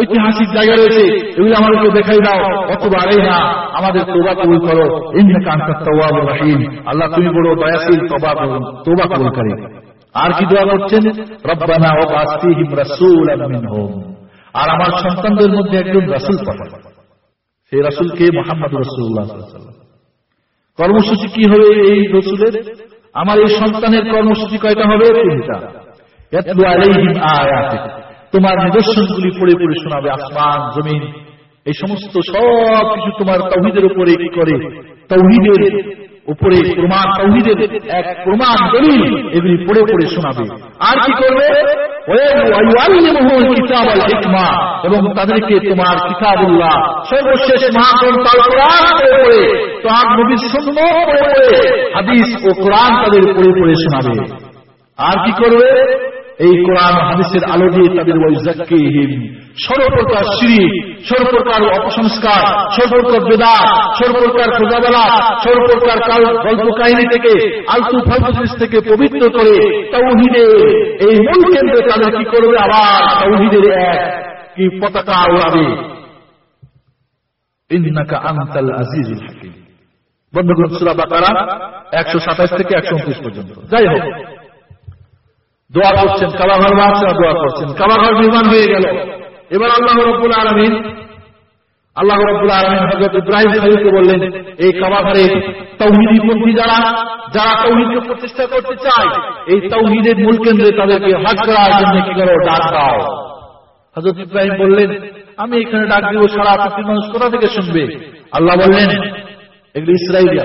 Speaker 1: ঐতিহাসিক জায়গা রয়েছে, এগুলো দেখাই দাও। অথবা আরে না আমাদের তোবা কবুল করো। রহিম। আল্লাহ তুমি বড় দয়াশীল তোবা কবুল তোবা কবুলকারী আর কি দোয়া করছেন? রব্বানা মিনহুম। আর আমার সন্তানদের মধ্যে একজন রাসূল পাঠাও সেই রাসুল কে? মোহাম্মদ রসুল্লাহ কর্মসূচি কি হবে এই রসুলের? আমার এই সন্তানের কর্মসূচি কয়টা হবে? তিনটা। তোমার নিদর্শনগুলি পড়ে পড়ে শোনাবে আসমান, জমিন। এই সমস্ত সব কিছু তোমার তৌহিদের উপরে করে? তৌহিদের উপরে প্রমাণ তৌহিদের এক প্রমাণ দলিল এগুলি পড়ে পড়ে শোনাবে। আর কি করবে? এবং তাদেরকে তোমার কিতাবুল্লাহ সর্বশেষ হাদিস ও কোরআন তাদের পড়ে পড়ে শোনাবে। আর কি করবে? এই কোরআন হাদিসের আলো দিয়ে তাদের ওই জাক্কিহিম সর্বপ্রকার সিঁড়ি সর্বপ্রকার অপসংস্কার, সর্বপ্রকার বেদা সর্বপ্রকার খোঁজাবেলা, সর্বপ্রকার কাল- গল্প কাহিনী থেকে আলতু ফালতু থেকে পবিত্র করে তৌহিদের এই মূল কেন্দ্রে তাদের কি করবে আবার? তৌহিদের এক, কি পতাকা উড়াবে? ইন্নাকা বন্ধুগণ, সূরা বাকারা 127 থেকে 129 পর্যন্ত। যাই হোক, দোয়া করছেন, কাবাঘর বাদশাহ দোয়া করছেন। নির্মাণ হয়ে গেল। এবার আল্লাহ রব্বুল আলমিন, আল্লাহ রব্বুল আলমিন হজরত ইব্রাহিম খালিলকে বললেন, এই কাবাঘরে তৌহিদি পন্থী যারা যারা তৌহিদকে প্রতিষ্ঠা করতে চায়, এই তৌহিদের মূল কেন্দ্রে তাদেরকে হজ করার জন্য কি করো, ডাক দাও। হজরত ইব্রাহিম বললেন, আমি এখানে ডাক দিব, সারা পৃথিবীর মানুষ কোথা থেকে শুনবে? আল্লাহ বললেন, এগুলো ইসরায়েলিয়া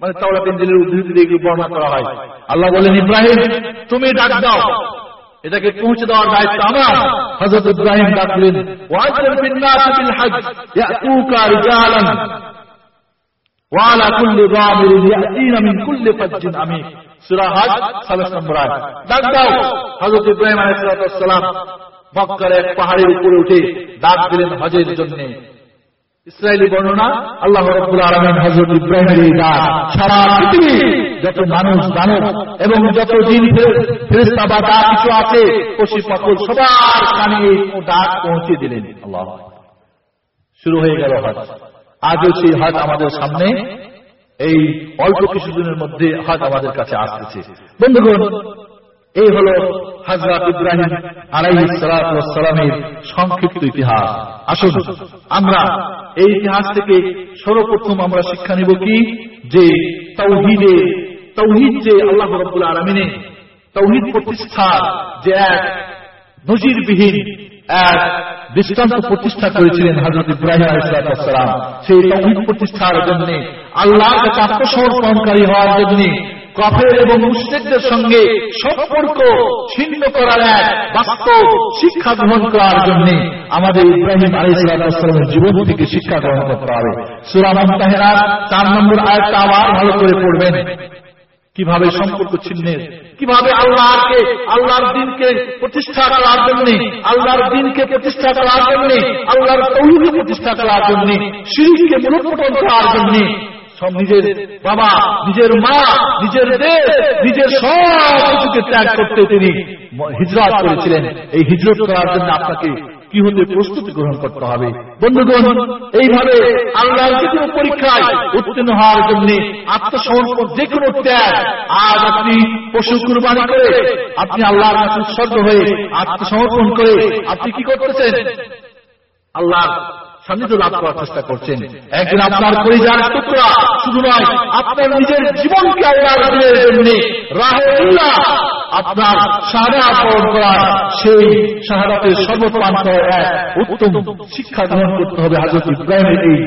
Speaker 1: মানে তাওলা পেন্দিলের উদ্ধৃতি দিয়ে এগুলো বর্ণনা করা হয়। আল্লাহ বললেন, ইব্রাহিম, তুমি ডাক দাও। এটাকে পৌঁছে দেওয়ার দায়িত্ব আমার হযরত ইব্রাহিম ডাকলেন ওয়াজর বিন নাস বিল হজ ইয়াতুকা রিজালান ওয়ালা কুল্লি যামির ইয়াতিনা মিন কুল্লি ফাজ্জিন আমিন সূরা হজ 27 নম্বর আয়াত ডাক দাও হযরত ইব্রাহিম আলাইহিস সালাম মক্কার এক পাহাড়ের উপরে উঠে ডাক দিলেন হজের জন্য ইসরায়েলি বর্ণনা, আল্লাহ রব্বুল হজরত ইব্রাহিমের এই সারা পৃথিবী যত মানুষ দানব এবং যত দিন কিছু আছে, পশু সবার কানে পৌঁছে দিলেন। আল্লাহ শুরু হয়ে গেল হজ। আজও সেই হজ আমাদের সামনে, এই অল্প কিছুদিনের মধ্যে হজ আমাদের কাছে আসতেছে। বন্ধুগণ, এই হল হজরত ইব্রাহিম সালাতু সালামের সংক্ষিপ্ত ইতিহাস। আসুন, আমরা এই ইতিহাস থেকে সর্বপ্রথম আমরা শিক্ষা নিব কি? যে তৌহিদে তৌহিদ যে আল্লাহ রাব্বুল আলামিনে তৌহিদ প্রতিষ্ঠা যে এক নজিরবিহীন, এক দৃষ্টান্ত প্রতিষ্ঠা করেছিলেন হজরত ইব্রাহিম আলাইসালাম সেই তৌহিদ প্রতিষ্ঠার জন্য, আল্লাহর কাছে আত্মসমর্পণকারী হওয়ার জন্য কফের এবং মুসলিকদের সঙ্গে সম্পর্ক ছিন্ন করার এক বাস্তব শিক্ষা গ্রহণ করার জন্য আমাদের ইব্রাহিম আলাইসালামের জীবন থেকে শিক্ষা গ্রহণ করতে হবে। সুরামান তাহেরা চার নম্বর আয়টা আবার ভালো করে পড়বেন। কীভাবে সম্পর্ক ছিন্নের কীভাবে আল্লাহকে, আল্লাহর দিনকে প্রতিষ্ঠা করার জন্য, আল্লাহর দিনকে প্রতিষ্ঠা করার জন্য, আল্লাহর তৌহিদকে প্রতিষ্ঠা করার জন্য সিঁড়িকে মূলোৎপটন করার জন্য সব নিজের বাবা, নিজের মা, নিজের দেশ, নিজের সব কিছুকে ত্যাগ করতে তিনি হিজরত করেছিলেন। এই হিজরত করার জন্য আপনাকে কি হতে প্রস্তুতি গ্রহণ করতে হবে? বন্ধুগণ, এইভাবে কোনো পরীক্ষায় উত্তীর্ণ হওয়ার জন্য আত্মসমর্পণ যে কোনো ত্যাগ, আজ আপনি পশু কুরবানি করে আপনি আল্লাহর কাছে উৎসর্গ হয়ে আত্মসমর্পণ করে আপনি কি করতেছেন? আল্লাহর সান্নিধ্য লাভ করার চেষ্টা করছেন। একদিন আপনার পরিবার টুকরা শুধু নয় আপনার নিজের জীবনকে আল্লাহর দিনের জন্য রাহে আপনার সারা পালন করার সেই সাহারাতে সর্বপ্রান্ত এক উত্তম শিক্ষা গ্রহণ করতে হবে হাজরত ইব্রাহিমের এই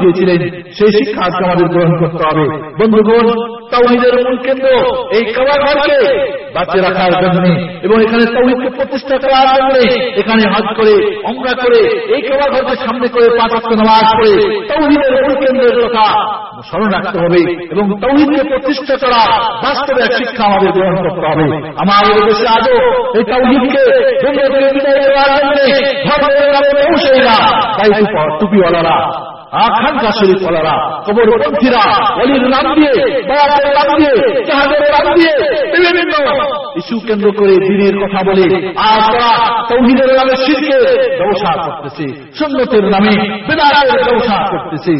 Speaker 1: দিয়েছিলেন, সেই শিক্ষা আজকে আমাদের গ্রহণ করতে হবে। বন্ধুগণ মূল কেন্দ্র এই বাঁচিয়ে রাখার জন্য এবং এখানে তাওহিদকে প্রতিষ্ঠা করার জন্য এখানে হজ করে অমরা করে, এই কাবাঘরকে সামনে করে পাঁচ নামাজ করে তাওহিদের মূল কেন্দ্রের কথা স্মরণ রাখতে হবে এবং প্রতিষ্ঠা করা বাস্তবে শিক্ষা আমাদের গ্রহণ করতে হবে। আমাদের দেশে আজও এই তৌহিদকে তুমি বিদায় অলির নাম দিয়ে নাম দিয়ে নাম দিয়ে ইস্যু কেন্দ্র করে দিনের কথা বলে আর তারা তৌহিদের নামে শিরকে ব্যবসা করতেছে নামে ব্যবসা করতেছে।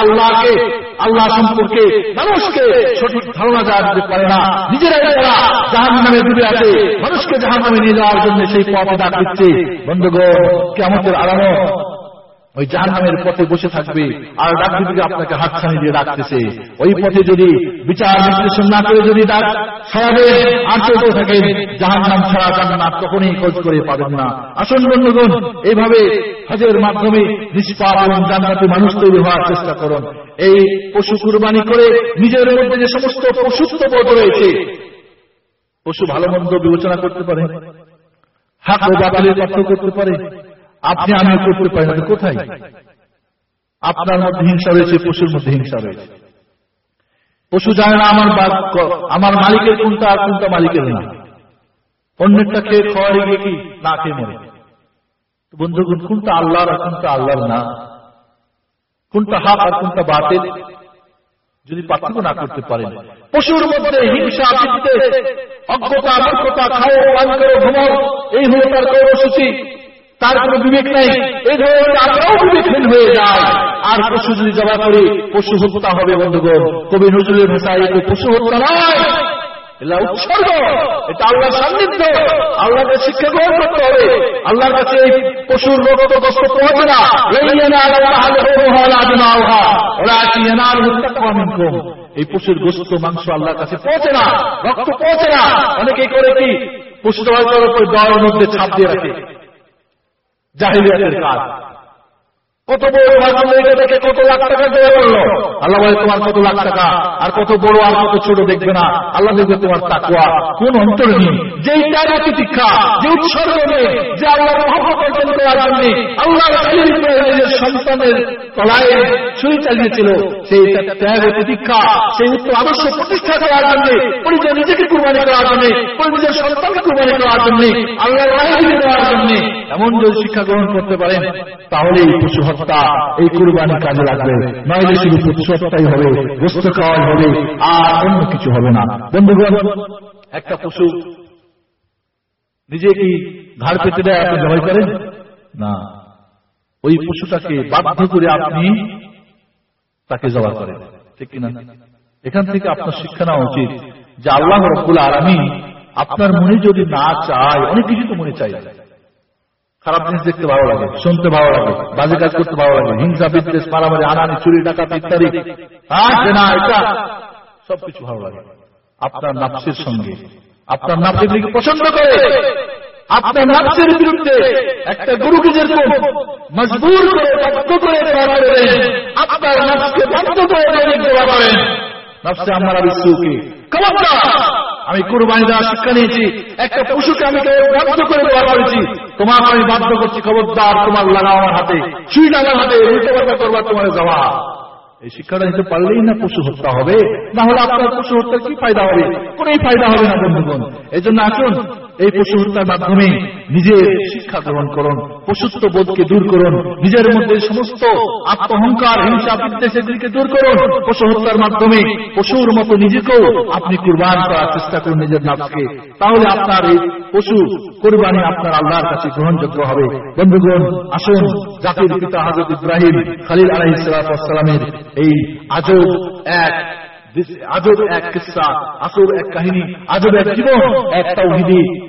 Speaker 1: আল্লাহকে, আল্লাহ সম্পর্কে মানুষকে সঠিক ধারণা দেওয়া দিতে পারে না, নিজেরাই তারা জাহান নামে ডুবে আছে মানুষকে জাহান নামে নিয়ে যাওয়ার জন্য সেই পথে ডাক দিচ্ছে বন্ধুগণ কেমতের আরামত ওই জাহান পথে বসে থাকবে আর ডাক্তারদিকে আপনাকে হাতছানি দিয়ে ডাকতেছে। ওই পথে যদি বিচার বিশ্লেষণ না করে যদি ডাক আর থাকেন ছাড়া খোঁজ করে পাবেন না। বন্ধুগণ, এইভাবে হজের মাধ্যমে মানুষ তৈরি হওয়ার চেষ্টা করুন। এই পশু কুরবানি করে নিজের মধ্যে যে সমস্ত পশুত্ব বোধ রয়েছে, পশু ভালো মন্দ বিবেচনা করতে পারে, হাত ও বাতিলের করতে পারে আপনি আমি করতে পারি না কোথায়? আপনার মধ্যে হিংসা রয়েছে, পশুর মধ্যে হিংসা রয়েছে। পশু জানে না আমার আমার মালিকের কোনটা আর কোনটা মালিকের না। অন্যেরটা খেয়ে খাওয়ার গিয়ে কি? না খেয়ে মরে বন্ধুগুণ, কোনটা আল্লাহর আর কোনটা আল্লাহর না? কোনটা হাক আর কোনটা বাতিল? যদি পার্থক্য না করতে পারেন। পশুর মধ্যে হিংসা অজ্ঞতা, মূর্খতা খাও পান করো ঘুমাও এই হলো তার কর্মসূচি। তার কোন বিবেক নেই। এই ধরনের আমরাও বিবেকহীন হয়ে যায়। আর পশু যদি করে, পশু হত্যা হবে, বন্ধুগণ। কবি নজরুলের ভাষায় পশু হত্যা নয়। এটা উৎসর্গ। এটা সান্নিধ্য। শিক্ষা গ্রহণ করতে হবে। আল্লাহর কাছে পশুর পৌঁছে না। এই পশুর গোস্ত, মাংস আল্লাহর কাছে পৌঁছে না। রক্ত পৌঁছে না। অনেকেই করে কি? পশু জবাই উপর মধ্যে ছাপ দিয়ে রাখে। জাহিলিয়াতের কাজ কত বড় এটা দেখে কত লাখ টাকা দেওয়া বলল আল্লাহ বলে, তোমার কত লাখ টাকা? আর কত বড় আর কত ছোট দেখবে না? আল্লাহ দেখবে তোমার তাকুয়া কোন অন্তর নেই। যে প্রতীক্ষা, যে উৎসর্গ নেই, যে আল্লাহ অর্জন করার আল্লাহ সন্তানের তলায় সুই চালিয়েছিল, সেই ত্যাগ প্রতীক্ষা, সেই উত্তর আদর্শ প্রতিষ্ঠা করার জন্য, পরিচয় নিজেকে কুরবানি করার জন্য নিজের সন্তানকে কুরবানি করার জন্য, আল্লাহর রায় দেওয়ার জন্য, এমন যদি শিক্ষা গ্রহণ করতে পারেন তাহলে এই পশু হত্যা এই কুরবানি কাজে লাগবে। নইলে শুধু হত্যাই হবে গোস্ত খাওয়াই হবে, আর অন্য কিছু হবে না। বন্ধুগণ, একটা পশু নিজে কি ঘাড় পেতে দেয় আপনি জবাই করেন? না। ওই পশুটাকে বাধ্য করে আপনি তাকে জবা করেন। ঠিক কিনা? এখান থেকে আপনার শিক্ষা নেওয়া উচিত যে আল্লাহ রব্বুল আলমী আপনার মনে যদি না চায়, অনেক কিছু তো মনে চাই খারাপ জিনিস দেখতে ভালো লাগে, শুনতে ভালো লাগে, বাজে কাজ করতে ভালো লাগে, হিংসা, বিদ্বেষ, মারামারি, আনানি, চুরি টাকা ইত্যাদি। সবকিছু ভালো লাগে। আপনার নাফসের সঙ্গে, আপনার নাফসের দিকে পছন্দ করে, আপনার নাফসের বিরুদ্ধে একটা গরুকে যেরকম মজবুর করে বাধ্য করে আপনার নাফসকে বাধ্য করে দোয়া করেন নাফসে আমার বিশ্বকে আমি কুরবানি দেওয়ার শিক্ষা নিয়েছি, একটা পশুকে আমি বাধ্য করে দোয়া করেছি তোমার আমি বাধ্য করছি, খবরদার, তোমার লাগাও আমার হাতে। সুইট আমার হাতে, উল্টো পাল্টা করবার তোমার যাওয়া এই শিক্ষাটা নিতে পারলেই না পশু হত্যা হবে। না হলে আপনার পশু হত্যার কি ফায়দা হবে? কোন ফায়দা হবে না, বন্ধুগণ। এই জন্য আসুন এই পশু হত্যার মাধ্যমে নিজের শিক্ষা গ্রহণ করুন, পশুত্ব বোধকে দূর করুন, নিজের মধ্যে সমস্ত আত্মহংকার, হিংসা, বিদ্বেষের দিকে দূর করুন, পশু হত্যার মাধ্যমে পশুর মতো নিজেকেও আপনি কুরবান করার চেষ্টা করুন নিজের নাফসকে তাহলে আপনার এই পশু কোরবানি আপনার আল্লাহর কাছে গ্রহণযোগ্য হবে। বন্ধুগণ, আসুন, জাতির পিতা হাজরত ইব্রাহিম খালিল আলাহ সালামের এই আজব এক আজব এক কিসা আসর এক কাহিনী আজব এক জীবন, এক তৌহিদি।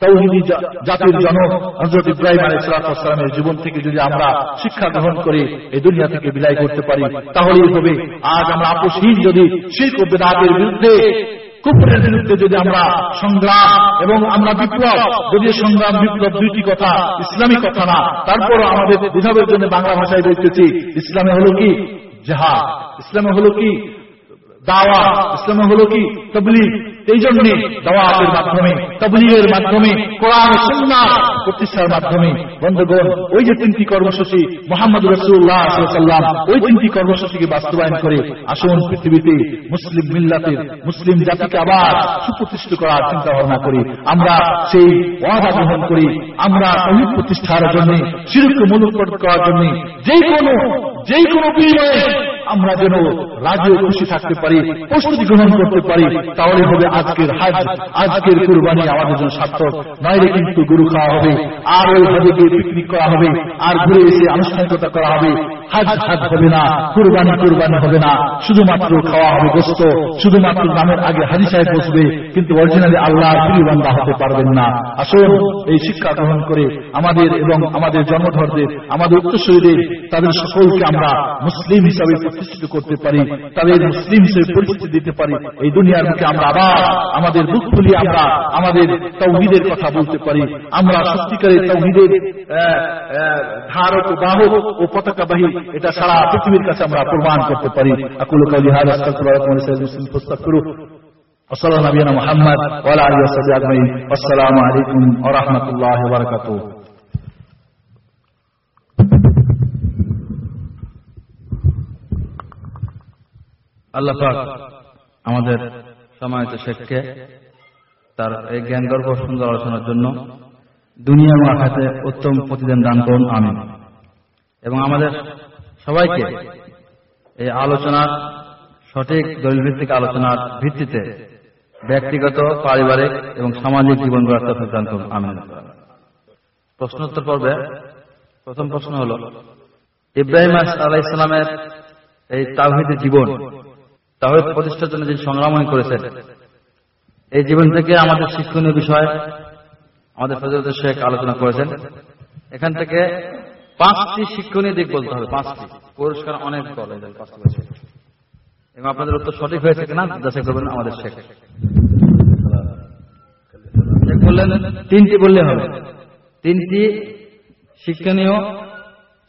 Speaker 1: তৌহিদি জাতির জনক হজরত ইব্রাহিম আলাইসালামের জীবন থেকে যদি আমরা শিক্ষা গ্রহণ করে, এই দুনিয়া থেকে বিদায় করতে পারি, তাহলেই হবে, আজ আমরা আপসহীন যদি শিল্প বেদাতের বিরুদ্ধে কুকুরের বিরুদ্ধে যদি আমরা সংগ্রাম এবং আমরা বিপ্লব, যদি সংগ্রাম, বিপ্লব দুইটি কথা, ইসলামী কথা না, তারপরও আমাদের বিধাবের জন্য বাংলা ভাষায় বলতেছি, ইসলামে হলো কি? জাহাদ। ইসলামে হলো কি? দাওয়া। ইসলামে হলো কি? তবলিগ। এই জন্য দাওয়াতের মাধ্যমে, তবলিগের মাধ্যমে, কোরআন সুন্না প্রতিষ্ঠার মাধ্যমে। বন্ধুগণ, ওই যে তিনটি কর্মসূচি মোহাম্মদ রসুল্লাহ সাল্লাম ওই তিনটি কর্মসূচিকে বাস্তবায়ন করে আসুন পৃথিবীতে মুসলিম মিল্লাতের মুসলিম জাতিকে আবার সুপ্রতিষ্ঠিত করার চিন্তা ভাবনা করি। আমরা সেই ওয়াদা গ্রহণ করি। আমরা অহিত প্রতিষ্ঠার জন্য, শিরুকে মূল্য করার জন্য যে কোনো যে কোনো বিনিময়ে আমরা যেন রাজি খুশি থাকতে পারি, প্রস্তুতি গ্রহণ করতে পারি, তাহলে হবে আজকের হাজ। আজকের কুরবানি আমাদের জন্য সার্থক। নইলে কিন্তু গরু খাওয়া হবে, আর ওই ভাবে গিয়ে পিকনিক করা হবে, আর ঘুরে এসে আনুষ্ঠানিকতা করা হবে। হাজ হাজ হবে না, কুরবানি কুরবানি হবে না। শুধুমাত্র খাওয়া হবে গোস্ত শুধুমাত্র নামের আগে হাজি সাহেব বসবে, কিন্তু অরিজিনালি আল্লাহ প্রিয়বান্ধা হতে পারবেন না। আসুন, এই শিক্ষা গ্রহণ করে আমাদের এবং আমাদের জন্মধরদের, আমাদের উত্তরসূরীদের তাদের সকলকে আমরা মুসলিম হিসাবে প্রতিষ্ঠিত করতে পারি তাদের মুসলিম হিসেবে পরিচিতি দিতে পারি এই দুনিয়ার মুখে আমরা আবার আমাদের বুক ফুলিয়ে আমরা আমাদের তৌহিদের কথা বলতে পারি আমরা সত্যিকারের তৌহিদের ধারক বাহক ও পতাকাবাহী এটা সারা পৃথিবীর কাছে আমরা প্রমাণ করতে পারি আকুল কাউলি হার মুসলিম পুস্তক করু وصلى الله نبينا محمد وعلى اله وصحبه اجمعين والسلام عليكم ورحمه الله وبركاته
Speaker 2: আল্লাহ আমাদের সমাহিত শেখকে তার এই জ্ঞান গর্ব সুন্দর আলোচনার জন্য দুনিয়া এবং আখাতে উত্তম প্রতিদান দান করুন আমি এবং আমাদের সবাইকে এই আলোচনার সঠিক দলিলভিত্তিক আলোচনার ভিত্তিতে ব্যক্তিগত, পারিবারিক এবং সামাজিক জীবন গড়ার তফিক দান করুন আমি প্রশ্নোত্তর পর্বে প্রথম প্রশ্ন হল, ইব্রাহিম আলাহ ইসলামের এই তাহিদের জীবন তাহিদ প্রতিষ্ঠার জন্য যে সংগ্রাম করেছেন, এই জীবন থেকে আমাদের শিক্ষণীয় বিষয় আমাদের ফজরত শেখ আলোচনা করেছেন। এখান থেকে পাঁচটি শিক্ষণীয় দিক বলতে হবে, পাঁচটি। পুরস্কার অনেক বলে এবং আপনাদের উত্তর সঠিক হয়েছে কিনা, যাচাই করবেন আমাদের শেখ বললেন, তিনটি বললে হবে। তিনটি শিক্ষণীয়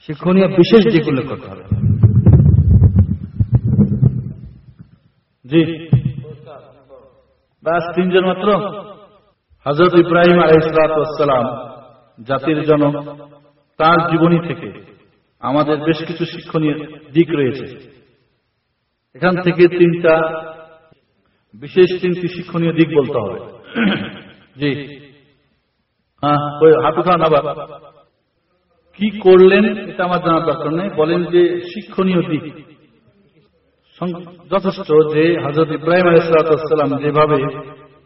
Speaker 2: শিক্ষণীয় বিশেষ দিক উল্লেখ করতে হবে।
Speaker 1: জি। ব্যাস তিনজন মাত্র? হজরত ইব্রাহিম আলাইসালাম জাতির জনক, তার জীবনী থেকে আমাদের বেশ কিছু শিক্ষণীয় দিক রয়েছে। এখান থেকে তিনটা বিশেষ তিনটি শিক্ষণীয় দিক বলতে হবে। জি। হ্যাঁ হাত উঠান আবার। কি করলেন, এটা আমার জানার দরকার নেই। বলেন যে শিক্ষণীয় দিক। যথেষ্ট যে হজরত ইব্রাহিম আলাইসালাম যেভাবে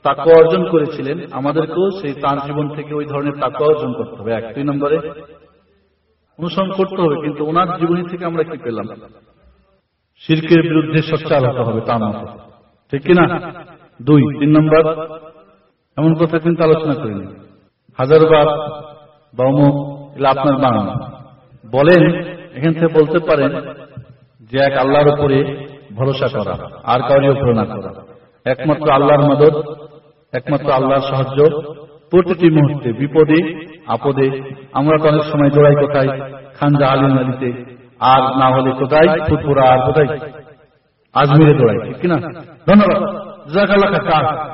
Speaker 1: তাকে অর্জন করেছিলেন, আমাদেরকেও সেই তার জীবন থেকে ওই ধরনের তাকে অর্জন করতে হবে। এক, দুই নম্বরে অনুসরণ করতে হবে, কিন্তু ওনার জীবনী থেকে আমরা কি পেলাম? শিল্পের বিরুদ্ধে সোচ্চার হতে হবে তার মতো ঠিক কিনা? দুই, তিন নম্বর, এমন কথা কিন্তু আলোচনা করিনি। হাজারবার বা অমুক এগুলো আপনার বানানো। বলেন, এখান থেকে বলতে পারেন যে এক আল্লাহর উপরে ভরসা করা আর কাউরি উপরে না করা। একমাত্র আল্লাহর মদত একমাত্র আল্লাহর সাহায্য
Speaker 3: প্রতিটি মুহূর্তে বিপদে আপদে। আমরা তো অনেক সময় জোড়াই কোথায় খানজা আলী নদীতে আর না হলে কোথায় ফুটপুরা আর কোথায়। আজমিরে জোড়াই ঠিক কিনা? ধন্যবাদ। জাকাল্লাহ খান